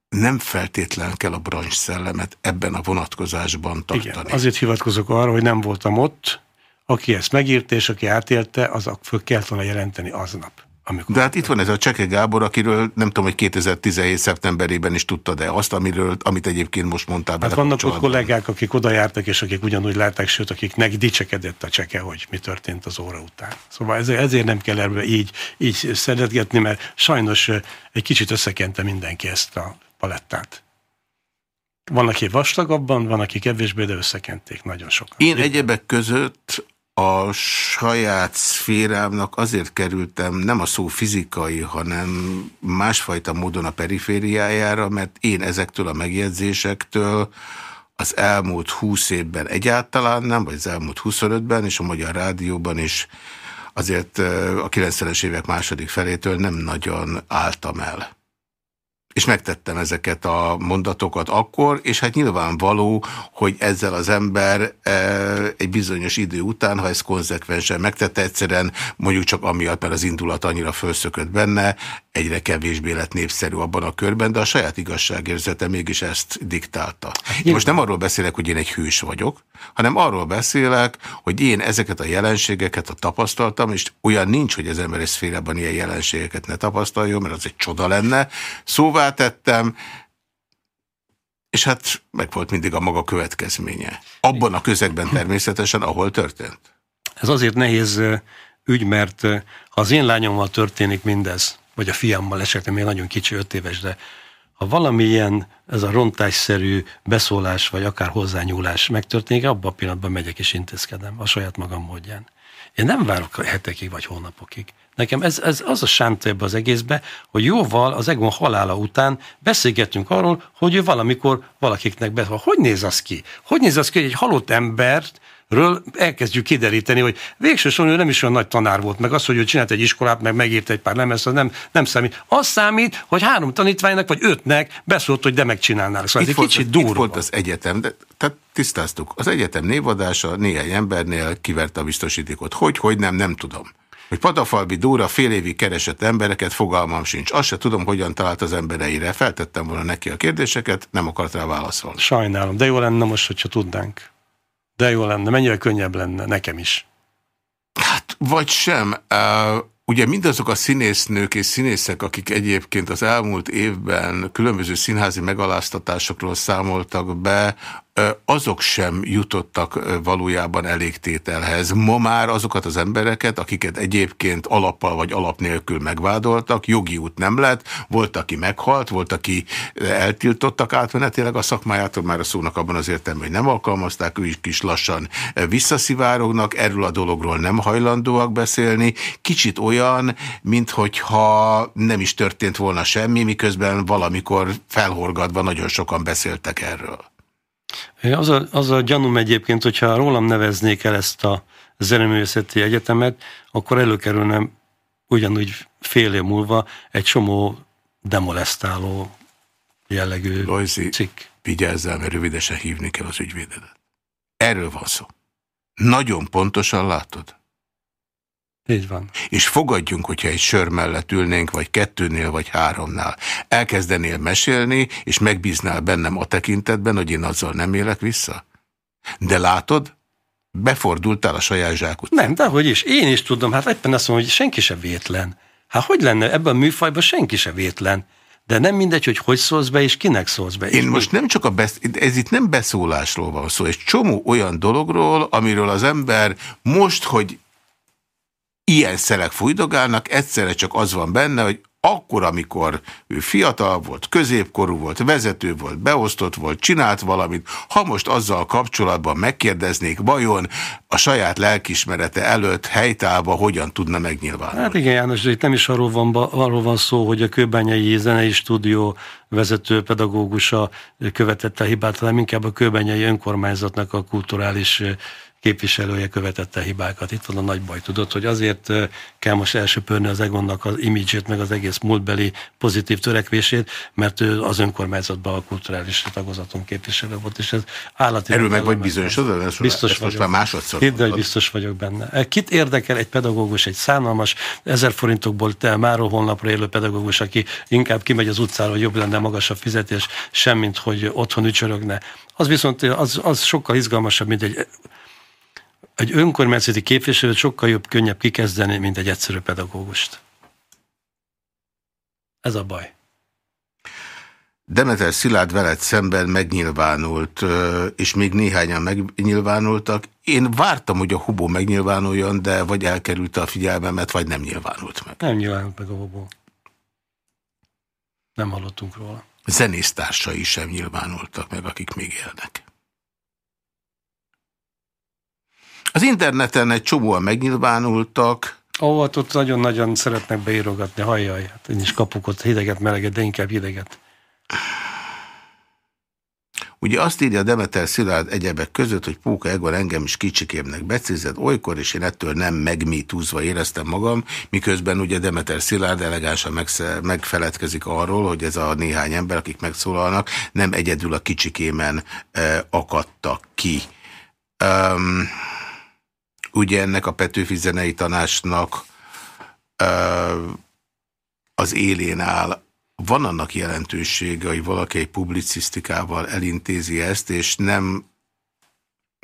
nem feltétlen kell a brancs szellemet ebben a vonatkozásban tartani. Igen, azért hivatkozok arra, hogy nem voltam ott, aki ezt megírta, és aki átélte, az föl kellett volna jelenteni aznap. Amikor de hát itt van ez a Cseke Gábor, akiről nem tudom, hogy 2017. szeptemberében is tudta, de azt, amiről, amit egyébként most mondtál. Hát vannak ott kollégák, akik oda jártak, és akik ugyanúgy látták, sőt, akiknek dicsekedett a Cseke, hogy mi történt az óra után. Szóval ezért, ezért nem kell erről így, így szedetgetni, mert sajnos egy kicsit összekente mindenki ezt a palettát. Van, aki vastagabban, van, aki kevésbé, de összekenték nagyon sokan. Én egyebek között a saját szférámnak azért kerültem nem a szó fizikai, hanem másfajta módon a perifériájára, mert én ezektől a megjegyzésektől az elmúlt 20 évben egyáltalán nem, vagy az elmúlt 25-ben, és a Magyar Rádióban is azért a 90-es évek második felétől nem nagyon álltam el és megtettem ezeket a mondatokat akkor, és hát nyilvánvaló, hogy ezzel az ember e, egy bizonyos idő után, ha ezt konzekvensen megtette, egyszerűen mondjuk csak amiatt, mert az indulat annyira felszökött benne, egyre kevésbé lett népszerű abban a körben, de a saját igazságérzete mégis ezt diktálta. Én most nem arról beszélek, hogy én egy hős vagyok, hanem arról beszélek, hogy én ezeket a jelenségeket a tapasztaltam, és olyan nincs, hogy az ember egy szférában ilyen jelenségeket ne tapasztaljon, mert az egy csoda lenne. Szóvá tettem, és hát meg volt mindig a maga következménye. Abban a közegben természetesen, ahol történt. Ez azért nehéz ügy, mert ha az én lányommal történik mindez, vagy a fiammal esetleg még nagyon kicsi, öt éves, de ha valamilyen ez a rontásszerű beszólás, vagy akár hozzányúlás megtörténik, abban a pillanatban megyek és intézkedem a saját magam módján. Én nem várok hetekig vagy hónapokig. Nekem ez, ez az a sánta az egészbe, hogy jóval az Egon halála után beszélgetünk arról, hogy ő valamikor valakiknek be... Hogy néz az ki? Hogy néz az ki, hogy egy halott embert ről elkezdjük kideríteni, hogy végsősorban ő nem is olyan nagy tanár volt, meg az, hogy ő csinált egy iskolát, meg megírta egy pár lemez, az nem, nem számít. Az számít, hogy három tanítványnak vagy ötnek beszólt, hogy de megcsinálnál. Szóval itt ez egy kicsit durva. Itt volt az egyetem, de tehát tisztáztuk. Az egyetem névadása néhány embernél kiverte a biztosítékot. Hogy, hogy nem, nem tudom. Hogy Patafalbi Dóra fél évig keresett embereket, fogalmam sincs. Azt se tudom, hogyan talált az embereire. Feltettem volna neki a kérdéseket, nem akart rá válaszolni. Sajnálom, de jó lenne most, hogyha tudnánk. De jó lenne, mennyire könnyebb lenne, nekem is. Hát, vagy sem. Uh, ugye mindazok a színésznők és színészek, akik egyébként az elmúlt évben különböző színházi megaláztatásokról számoltak be, azok sem jutottak valójában elégtételhez. Ma már azokat az embereket, akiket egyébként alappal vagy alap nélkül megvádoltak, jogi út nem lett, volt, aki meghalt, volt, aki eltiltottak átmenetileg a szakmájától, már a szónak abban az értelme, hogy nem alkalmazták, ők is lassan visszaszivárognak, erről a dologról nem hajlandóak beszélni. Kicsit olyan, minthogyha nem is történt volna semmi, miközben valamikor felhorgatva nagyon sokan beszéltek erről. Az a, az a gyanúm egyébként, hogyha rólam neveznék el ezt a zeneművészeti egyetemet, akkor előkerülne ugyanúgy fél év múlva egy csomó demolesztáló jellegű Lojzi, cikk. vigyázzál, mert rövidesen hívni kell az ügyvédedet. Erről van szó. Nagyon pontosan látod. Így van. És fogadjunk, hogyha egy sör mellett ülnénk, vagy kettőnél, vagy háromnál. Elkezdenél mesélni, és megbíznál bennem a tekintetben, hogy én azzal nem élek vissza? De látod, befordultál a saját zsákot. Nem, de hogy is. Én is tudom, hát éppen azt mondom, hogy senki se vétlen. Hát hogy lenne ebben a műfajban senki se vétlen. De nem mindegy, hogy hogy szólsz be, és kinek szólsz be. Én most mi? nem csak a besz... ez itt nem beszólásról van szó, egy csomó olyan dologról, amiről az ember most, hogy ilyen szelek fújdogálnak, egyszerre csak az van benne, hogy akkor, amikor ő fiatal volt, középkorú volt, vezető volt, beosztott volt, csinált valamit, ha most azzal kapcsolatban megkérdeznék, vajon a saját lelkismerete előtt helytálva hogyan tudna megnyilvánulni? Hát igen, János, itt nem is arról van, arról van szó, hogy a Kőbenyei Zenei Stúdió vezető pedagógusa követette a hibát, hanem inkább a Kőbenyei önkormányzatnak a kulturális képviselője követette hibákat. Itt van a nagy baj, tudod, hogy azért kell most elsöpörni az Egonnak az imidzsét, meg az egész múltbeli pozitív törekvését, mert ő az önkormányzatban a kulturális tagozaton képviselő volt, és ez állati... Erről meg vagy bizonyosodott? Ezt biztos ezt most már másodszor Hidd, hogy biztos vagyok benne. E, kit érdekel egy pedagógus, egy szánalmas, ezer forintokból te már holnapra élő pedagógus, aki inkább kimegy az utcára, hogy jobb lenne magasabb fizetés, semmint, hogy otthon ücsörögne. Az viszont az, az sokkal izgalmasabb, mint egy egy önkormányzati képviselőt sokkal jobb, könnyebb kikezdeni, mint egy egyszerű pedagógust. Ez a baj. Demeter Szilárd veled szemben megnyilvánult, és még néhányan megnyilvánultak. Én vártam, hogy a Hubó megnyilvánuljon, de vagy elkerült a figyelmemet, vagy nem nyilvánult meg. Nem nyilvánult meg a Hubó. Nem hallottunk róla. Zenésztársai sem nyilvánultak meg, akik még élnek. Az interneten egy csomóan megnyilvánultak. Ó, hát ott nagyon-nagyon szeretnek beírogatni, hajjaj, hát én is kapok ott hideget, meleget, de inkább hideget. Ugye azt írja Demeter Szilárd egyebek között, hogy Póka Egon engem is kicsikémnek becézett olykor, és én ettől nem megmítúzva éreztem magam, miközben ugye Demeter Szilárd elegánsan megfeledkezik arról, hogy ez a néhány ember, akik megszólalnak, nem egyedül a kicsikémen e, akadtak ki. Um, ugye ennek a Petőfi Zenei Tanácsnak az élén áll. Van annak jelentősége, hogy valaki egy publicisztikával elintézi ezt, és nem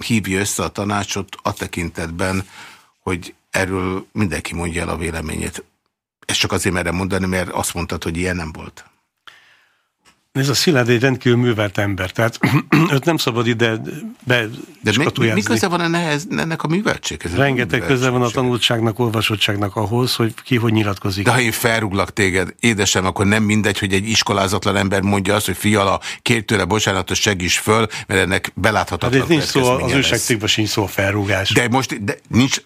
hívja össze a tanácsot a tekintetben, hogy erről mindenki mondja el a véleményét. Ez csak azért merem mondani, mert azt mondtad, hogy ilyen nem volt. Ez a Szilárd egy rendkívül művelt ember, tehát őt nem szabad ide be De mi, mi köze van ennehez, ennek a műveltséghez? Rengeteg köze van a tanultságnak, olvasottságnak ahhoz, hogy ki hogy nyilatkozik. De ha én felruglak téged, édesem, akkor nem mindegy, hogy egy iskolázatlan ember mondja azt, hogy fiala, kérj tőle bocsánatot, segíts föl, mert ennek beláthatatlan hát nincs szó, az újságcikkben sincs szó a felrúgás. De most de nincs,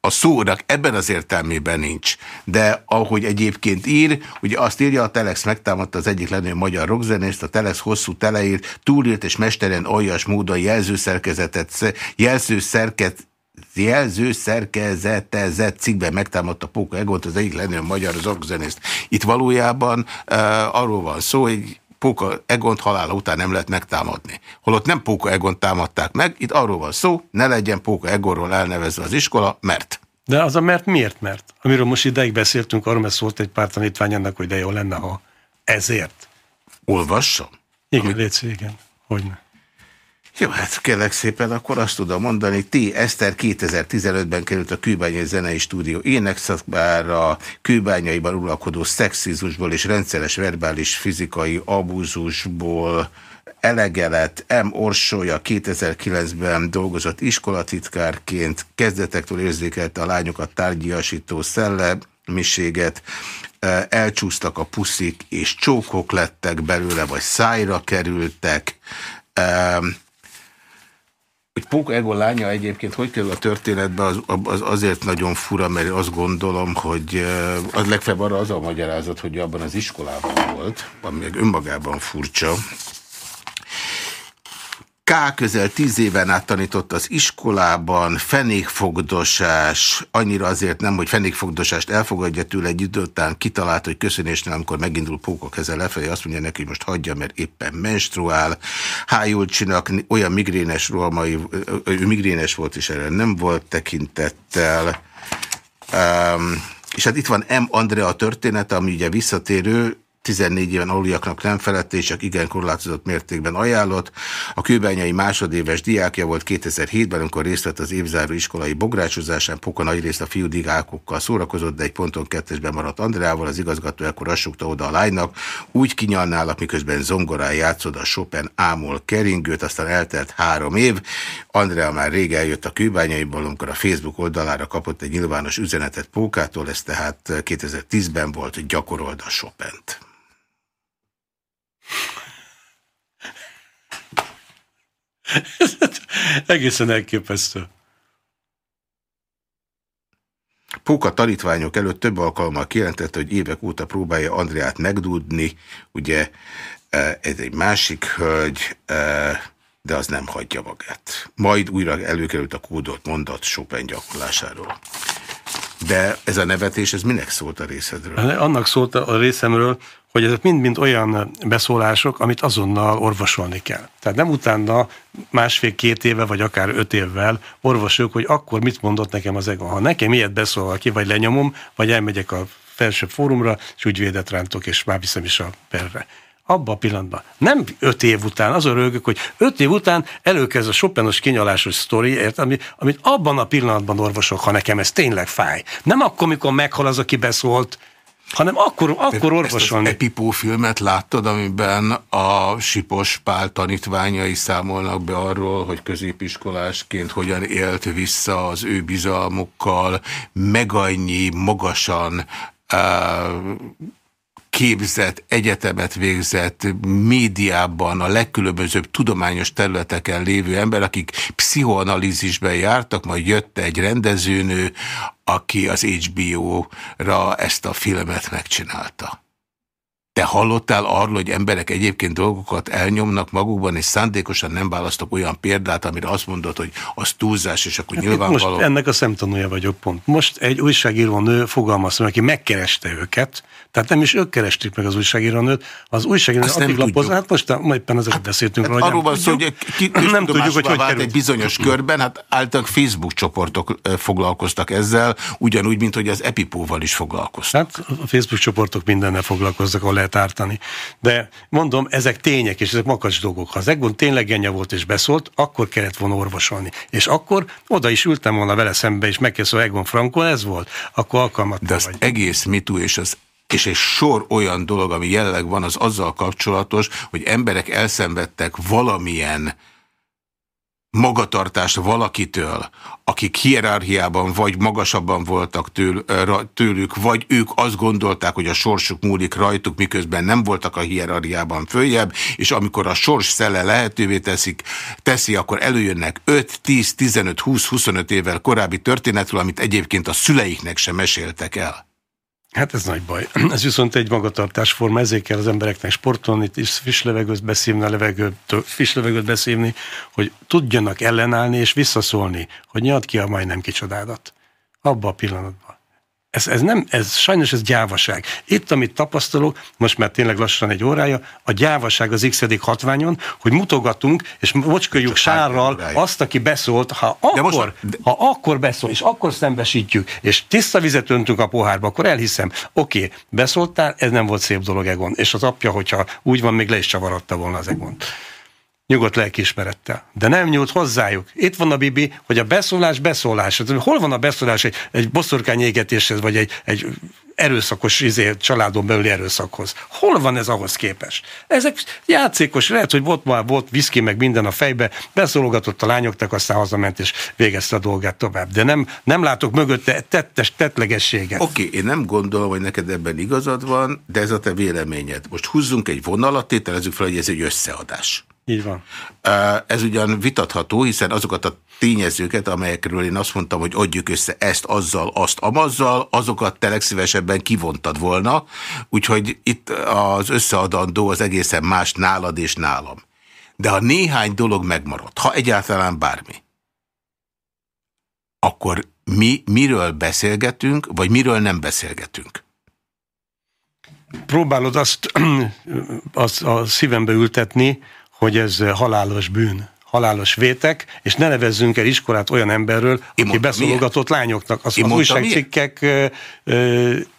a szónak ebben az értelmében nincs. De ahogy egyébként ír, ugye azt írja, a Telex megtámadta az egyik legnagyobb magyar rockzenészt, a Telex hosszú teleírt, túlírt és mesteren aljas módon jelzőszerkezetet, jelzőszerket, jelző szerkezetezett cikkben megtámadta Póka Egont, az egyik legnagyobb magyar rockzenészt. Itt valójában uh, arról van szó, hogy Póka Egont halála után nem lehet megtámadni. Holott nem Póka Egont támadták meg, itt arról van szó, ne legyen Póka Egonról elnevezve az iskola, mert. De az a mert miért mert? Amiről most ideig beszéltünk, arról mert szólt egy pár tanítvány annak, hogy de jó lenne, ha ezért. Olvassam? Igen, Ami... légy igen. Hogyne. Jó, hát kérlek szépen, akkor azt tudom mondani, T. Eszter 2015-ben került a Kőbányai Zenei Stúdió énekszakmára, kőbányaiban uralkodó szexizmusból és rendszeres verbális fizikai abúzusból elegelet, M. Orsolya 2009-ben dolgozott iskolatitkárként, kezdetektől érzékelte a lányokat tárgyiasító szellemiséget, elcsúsztak a puszik, és csókok lettek belőle, vagy szájra kerültek, hogy Póka Egon lánya egyébként hogy kerül a történetbe, az, az azért nagyon fura, mert azt gondolom, hogy az legfeljebb arra az a magyarázat, hogy abban az iskolában volt, ami önmagában furcsa, K. közel tíz éven át tanított az iskolában, fenékfogdosás, annyira azért nem, hogy fenékfogdosást elfogadja tőle egy idő után, kitalált, hogy köszönésnél, amikor megindul póka keze lefelé, azt mondja neki, hogy most hagyja, mert éppen menstruál. Hájulcsinak olyan migrénes rohamai, ő migrénes volt, és erre nem volt tekintettel. Um, és hát itt van M. Andrea története, ami ugye visszatérő, 14 éven aluliaknak nem felett, és csak igen korlátozott mértékben ajánlott. A kőbányai másodéves diákja volt 2007-ben, amikor részt vett az évzáró iskolai bográcsozásán. Poka nagyrészt a diákokkal szórakozott, de egy ponton kettesben maradt Andreával. Az igazgató ekkor azt oda a lánynak, úgy kinyalnálak, miközben zongorán játszod a Chopin ámol keringőt, aztán eltelt három év. Andrea már rég eljött a kőbányaiból, amikor a Facebook oldalára kapott egy nyilvános üzenetet Pókától, ez tehát 2010-ben volt, gyakorold a. Egészen elképesztő. Póka tanítványok előtt több alkalommal kijelentette, hogy évek óta próbálja Andriát megdúdni. Ugye e, ez egy másik hölgy, e, de az nem hagyja magát. Majd újra előkerült a kódot mondat Chopin gyakorlásáról. De ez a nevetés, ez minek szólt a részedről? Annak szólt a részemről, hogy ezek mind-mind olyan beszólások, amit azonnal orvosolni kell. Tehát nem utána másfél-két éve, vagy akár öt évvel orvosoljuk, hogy akkor mit mondott nekem az ego. Ha nekem ilyet beszól valaki, vagy lenyomom, vagy elmegyek a felsőbb fórumra, és úgy védet rántok, és már viszem is a perre abban a pillanatban. Nem öt év után, az a rögök, hogy öt év után előkezd a Chopinos kinyalásos sztori, ért, ami, amit abban a pillanatban orvosok, ha nekem ez tényleg fáj. Nem akkor, mikor meghal az, aki beszólt, hanem akkor, akkor orvosolni. Ezt az Epipó filmet láttad, amiben a Sipos Pál tanítványai számolnak be arról, hogy középiskolásként hogyan élt vissza az ő bizalmukkal, meg annyi magasan uh, képzett, egyetemet végzett, médiában, a legkülönbözőbb tudományos területeken lévő ember, akik pszichoanalízisben jártak, majd jött egy rendezőnő, aki az HBO-ra ezt a filmet megcsinálta. Te hallottál arról, hogy emberek egyébként dolgokat elnyomnak magukban, és szándékosan nem választok olyan példát, amire azt mondod, hogy az túlzás, és akkor hát nyilvánvaló... Most ennek a szemtanúja vagyok pont. Most egy újságíró nő fogalmaz, aki megkereste őket, tehát nem is ők keresték meg az újságírónőt, az újságíró addig lapozott, hát most éppen ezeket hát, beszéltünk hát. Arról van szó, hogy ki, nem tudjuk, hogy hogy került. egy bizonyos körben, hát általában Facebook csoportok foglalkoztak ezzel, ugyanúgy, mint hogy az Epipóval is foglalkoztak. Hát a Facebook csoportok mindennel foglalkoztak, ahol ártani. De mondom, ezek tények, és ezek makacs dolgok. Ha az Egon tényleg genya volt és beszólt, akkor kellett volna orvosolni. És akkor oda is ültem volna vele szembe, és megkérdeztem, Egon Franco ez volt, akkor alkalmat. De az vagy. egész mitú és az és egy sor olyan dolog, ami jelleg van, az azzal kapcsolatos, hogy emberek elszenvedtek valamilyen magatartást valakitől, akik hierarchiában vagy magasabban voltak től, tőlük, vagy ők azt gondolták, hogy a sorsuk múlik rajtuk, miközben nem voltak a hierarchiában följebb, és amikor a sors szele lehetővé teszik, teszi, akkor előjönnek 5, 10, 15, 20, 25 évvel korábbi történetről, amit egyébként a szüleiknek sem meséltek el. Hát ez nagy baj. Ez viszont egy magatartásforma, ezért kell az embereknek sportolni, és friss levegőt beszívni, a levegőt, friss levegőt beszívni, hogy tudjanak ellenállni és visszaszólni, hogy nyad ki a majdnem kicsodádat. Abba a pillanatban. Ez, ez, nem, ez sajnos ez gyávaság. Itt, amit tapasztalok, most már tényleg lassan egy órája, a gyávaság az x hatványon, hogy mutogatunk, és mocsköljük sárral azt, aki beszólt, ha akkor, most, de... ha akkor beszól, és akkor szembesítjük, és tiszta vizet öntünk a pohárba, akkor elhiszem, oké, okay, beszóltál, ez nem volt szép dolog Egon. És az apja, hogyha úgy van, még le is csavarodta volna az Egont nyugodt lelkiismerettel. De nem nyújt hozzájuk. Itt van a Bibi, hogy a beszólás beszólás. Hol van a beszólás egy, egy boszorkány égetéshez, vagy egy, egy erőszakos izé, családon belüli erőszakhoz. Hol van ez ahhoz képes? Ezek játékos, lehet, hogy volt már volt viszki meg minden a fejbe, beszólogatott a lányoknak, aztán hazament és végezte a dolgát tovább. De nem, nem látok mögötte tettes, tetlegességet. Oké, okay, én nem gondolom, hogy neked ebben igazad van, de ez a te véleményed. Most húzzunk egy vonalat, tételezzük fel, hogy ez egy összeadás. Így van. Ez ugyan vitatható, hiszen azokat a tényezőket, amelyekről én azt mondtam, hogy adjuk össze ezt, azzal, azt, amazzal, azokat te legszívesebben kivontad volna, úgyhogy itt az összeadandó az egészen más nálad és nálam. De ha néhány dolog megmaradt, ha egyáltalán bármi, akkor mi miről beszélgetünk, vagy miről nem beszélgetünk? Próbálod azt, azt a szívembe ültetni, hogy ez halálos bűn halálos vétek, és ne nevezzünk el iskolát olyan emberről, Én aki beszólogatott lányoknak az, az újságcikkek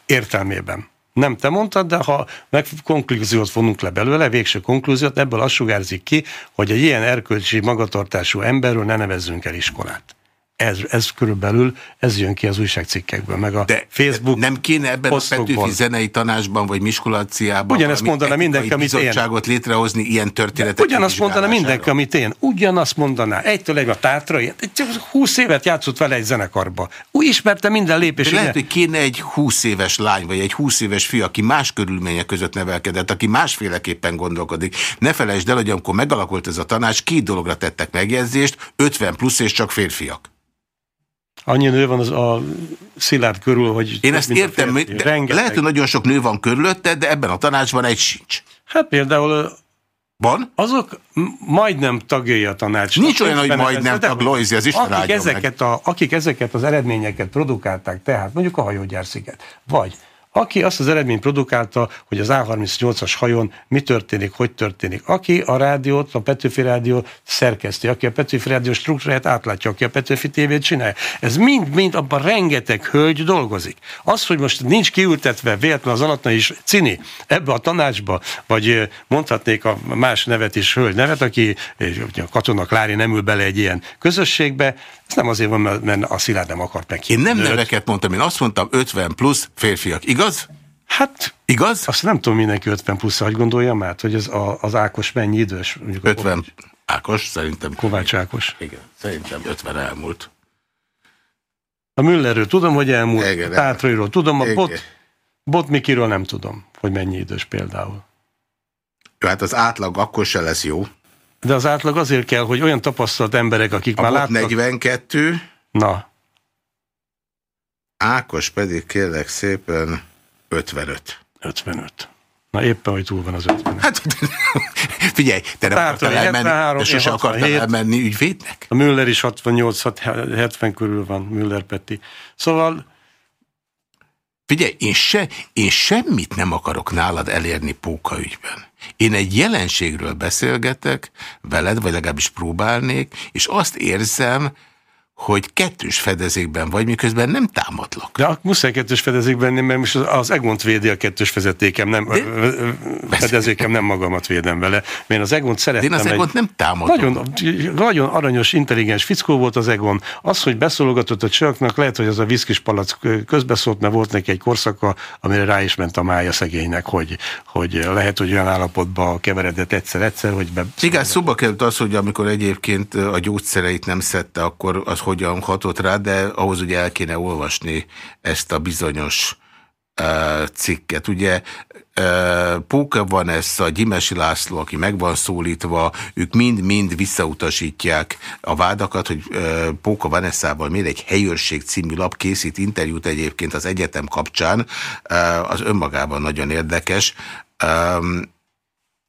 értelmében. Nem te mondtad, de ha meg konklúziót vonunk le belőle, végső konklúziót, ebből az sugárzik ki, hogy egy ilyen erkölcsi magatartású emberről ne nevezzünk el iskolát ez, ez körülbelül, ez jön ki az újságcikkekből, meg a De Facebook nem kéne ebben posztokból. a Petőfi zenei tanácsban, vagy Miskulaciában ugyanezt mondaná mindenki, amit én. létrehozni ilyen történetet. Ugyanazt mondaná mindenki, amit én. Ugyanazt mondaná. Egytől egy a tátra, 20 évet játszott vele egy zenekarba. Úgy ismerte minden lépés. De lehet, hogy kéne egy 20 éves lány, vagy egy 20 éves fiú, aki más körülmények között nevelkedett, aki másféleképpen gondolkodik. Ne felejtsd el, hogy amikor megalakult ez a tanács, két dologra tettek megjegyzést, 50 plusz és csak férfiak. Annyi nő van az a Szilárd körül, hogy... Én ezt értem, de lehet, hogy nagyon sok nő van körülötte, de ebben a tanácsban egy sincs. Hát például Van? Azok majdnem tagjai a tanács. Nincs olyan, hogy majdnem tag, Loizi, az is akik ezeket, a, akik ezeket az eredményeket produkálták, tehát mondjuk a hajógyár sziget, vagy aki azt az eredményt produkálta, hogy az A38-as hajón mi történik, hogy történik. Aki a rádiót, a Petőfi Rádió szerkeszti, aki a Petőfi Rádió struktúráját átlátja, aki a Petőfi tévét csinálja. Ez mind-mind abban rengeteg hölgy dolgozik. Az, hogy most nincs kiültetve véletlen az alatna is cini ebbe a tanácsba, vagy mondhatnék a más nevet is, hölgy nevet, aki a katona Klári nem ül bele egy ilyen közösségbe, ez nem azért van, mert a Szilárd nem akart neki. Én nem nőt. neveket mondtam, én azt mondtam 50 plusz férfiak. Igaz? Hát, Igaz? Azt nem tudom mindenki 50 plusz, hogy gondolja már, hogy az, a, az Ákos mennyi idős? Mondjuk 50. Ákos, szerintem. Kovács Ákos. Igen, szerintem 50 elmúlt. A Müllerről tudom, hogy elmúlt. Igen, Tátrairól tudom, a Igen. Bot, Bot Mikiről nem tudom, hogy mennyi idős például. Hát az átlag akkor se lesz jó. De az átlag azért kell, hogy olyan tapasztalt emberek, akik a már láttak... 42. Na. Ákos pedig kérlek szépen 55. 55. Na éppen, hogy túl van az 50. Hát figyelj, te nem akartál elmenni, te sose akartál elmenni ügyvédnek? A Müller is 68-70 körül van, Müller Peti. Szóval Figyelj, én, se, én semmit nem akarok nálad elérni pókaügyben. Én egy jelenségről beszélgetek veled, vagy legalábbis próbálnék, és azt érzem, hogy kettős fedezékben vagy, miközben nem támadlak. De muszáj kettős fedezékben, mert most az Egont védi a kettős vezetékem, nem, De... fedezékem, nem magamat védem vele. Én az Egont szerettem. De én az Egont egy... nem támadom. Nagyon, nagyon aranyos, intelligens fickó volt az Egon. Az, hogy beszólogatott a csőknek, lehet, hogy az a viszkis palac közbeszólt, mert volt neki egy korszaka, amire rá is ment a mája szegénynek, hogy, hogy lehet, hogy olyan állapotba keveredett egyszer-egyszer, hogy be... Igen, szóba került az, hogy amikor egyébként a gyógyszereit nem szedte, akkor az hogyan hatott rá, de ahhoz ugye el kéne olvasni ezt a bizonyos uh, cikket. Ugye Póka van ez a Gyimesi László, aki meg van szólítva, ők mind-mind visszautasítják a vádakat, hogy uh, Póka Vanessával miért egy helyőrség című lap készít interjút egyébként az egyetem kapcsán, az önmagában nagyon érdekes.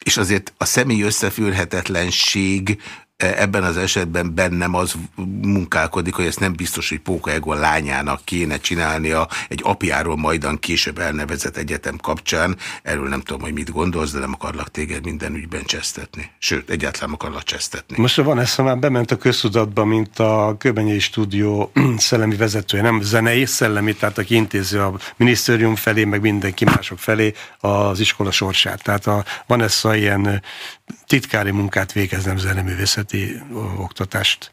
És azért a személy összefűrhetetlenség ebben az esetben bennem az munkálkodik, hogy ezt nem biztos, hogy Póka Egon lányának kéne csinálnia egy apjáról majdan később elnevezett egyetem kapcsán. Erről nem tudom, hogy mit gondolsz, de nem akarlak téged minden ügyben csesztetni. Sőt, egyáltalán akarlak csesztetni. Most van ez, már bement a köztudatba, mint a Köbenyei Stúdió szellemi vezetője, nem zenei, szellemi, tehát aki intézi a minisztérium felé, meg mindenki mások felé az iskola sorsát. Tehát a, van ez ilyen titkári munkát végeznem zeneművészeti oktatást.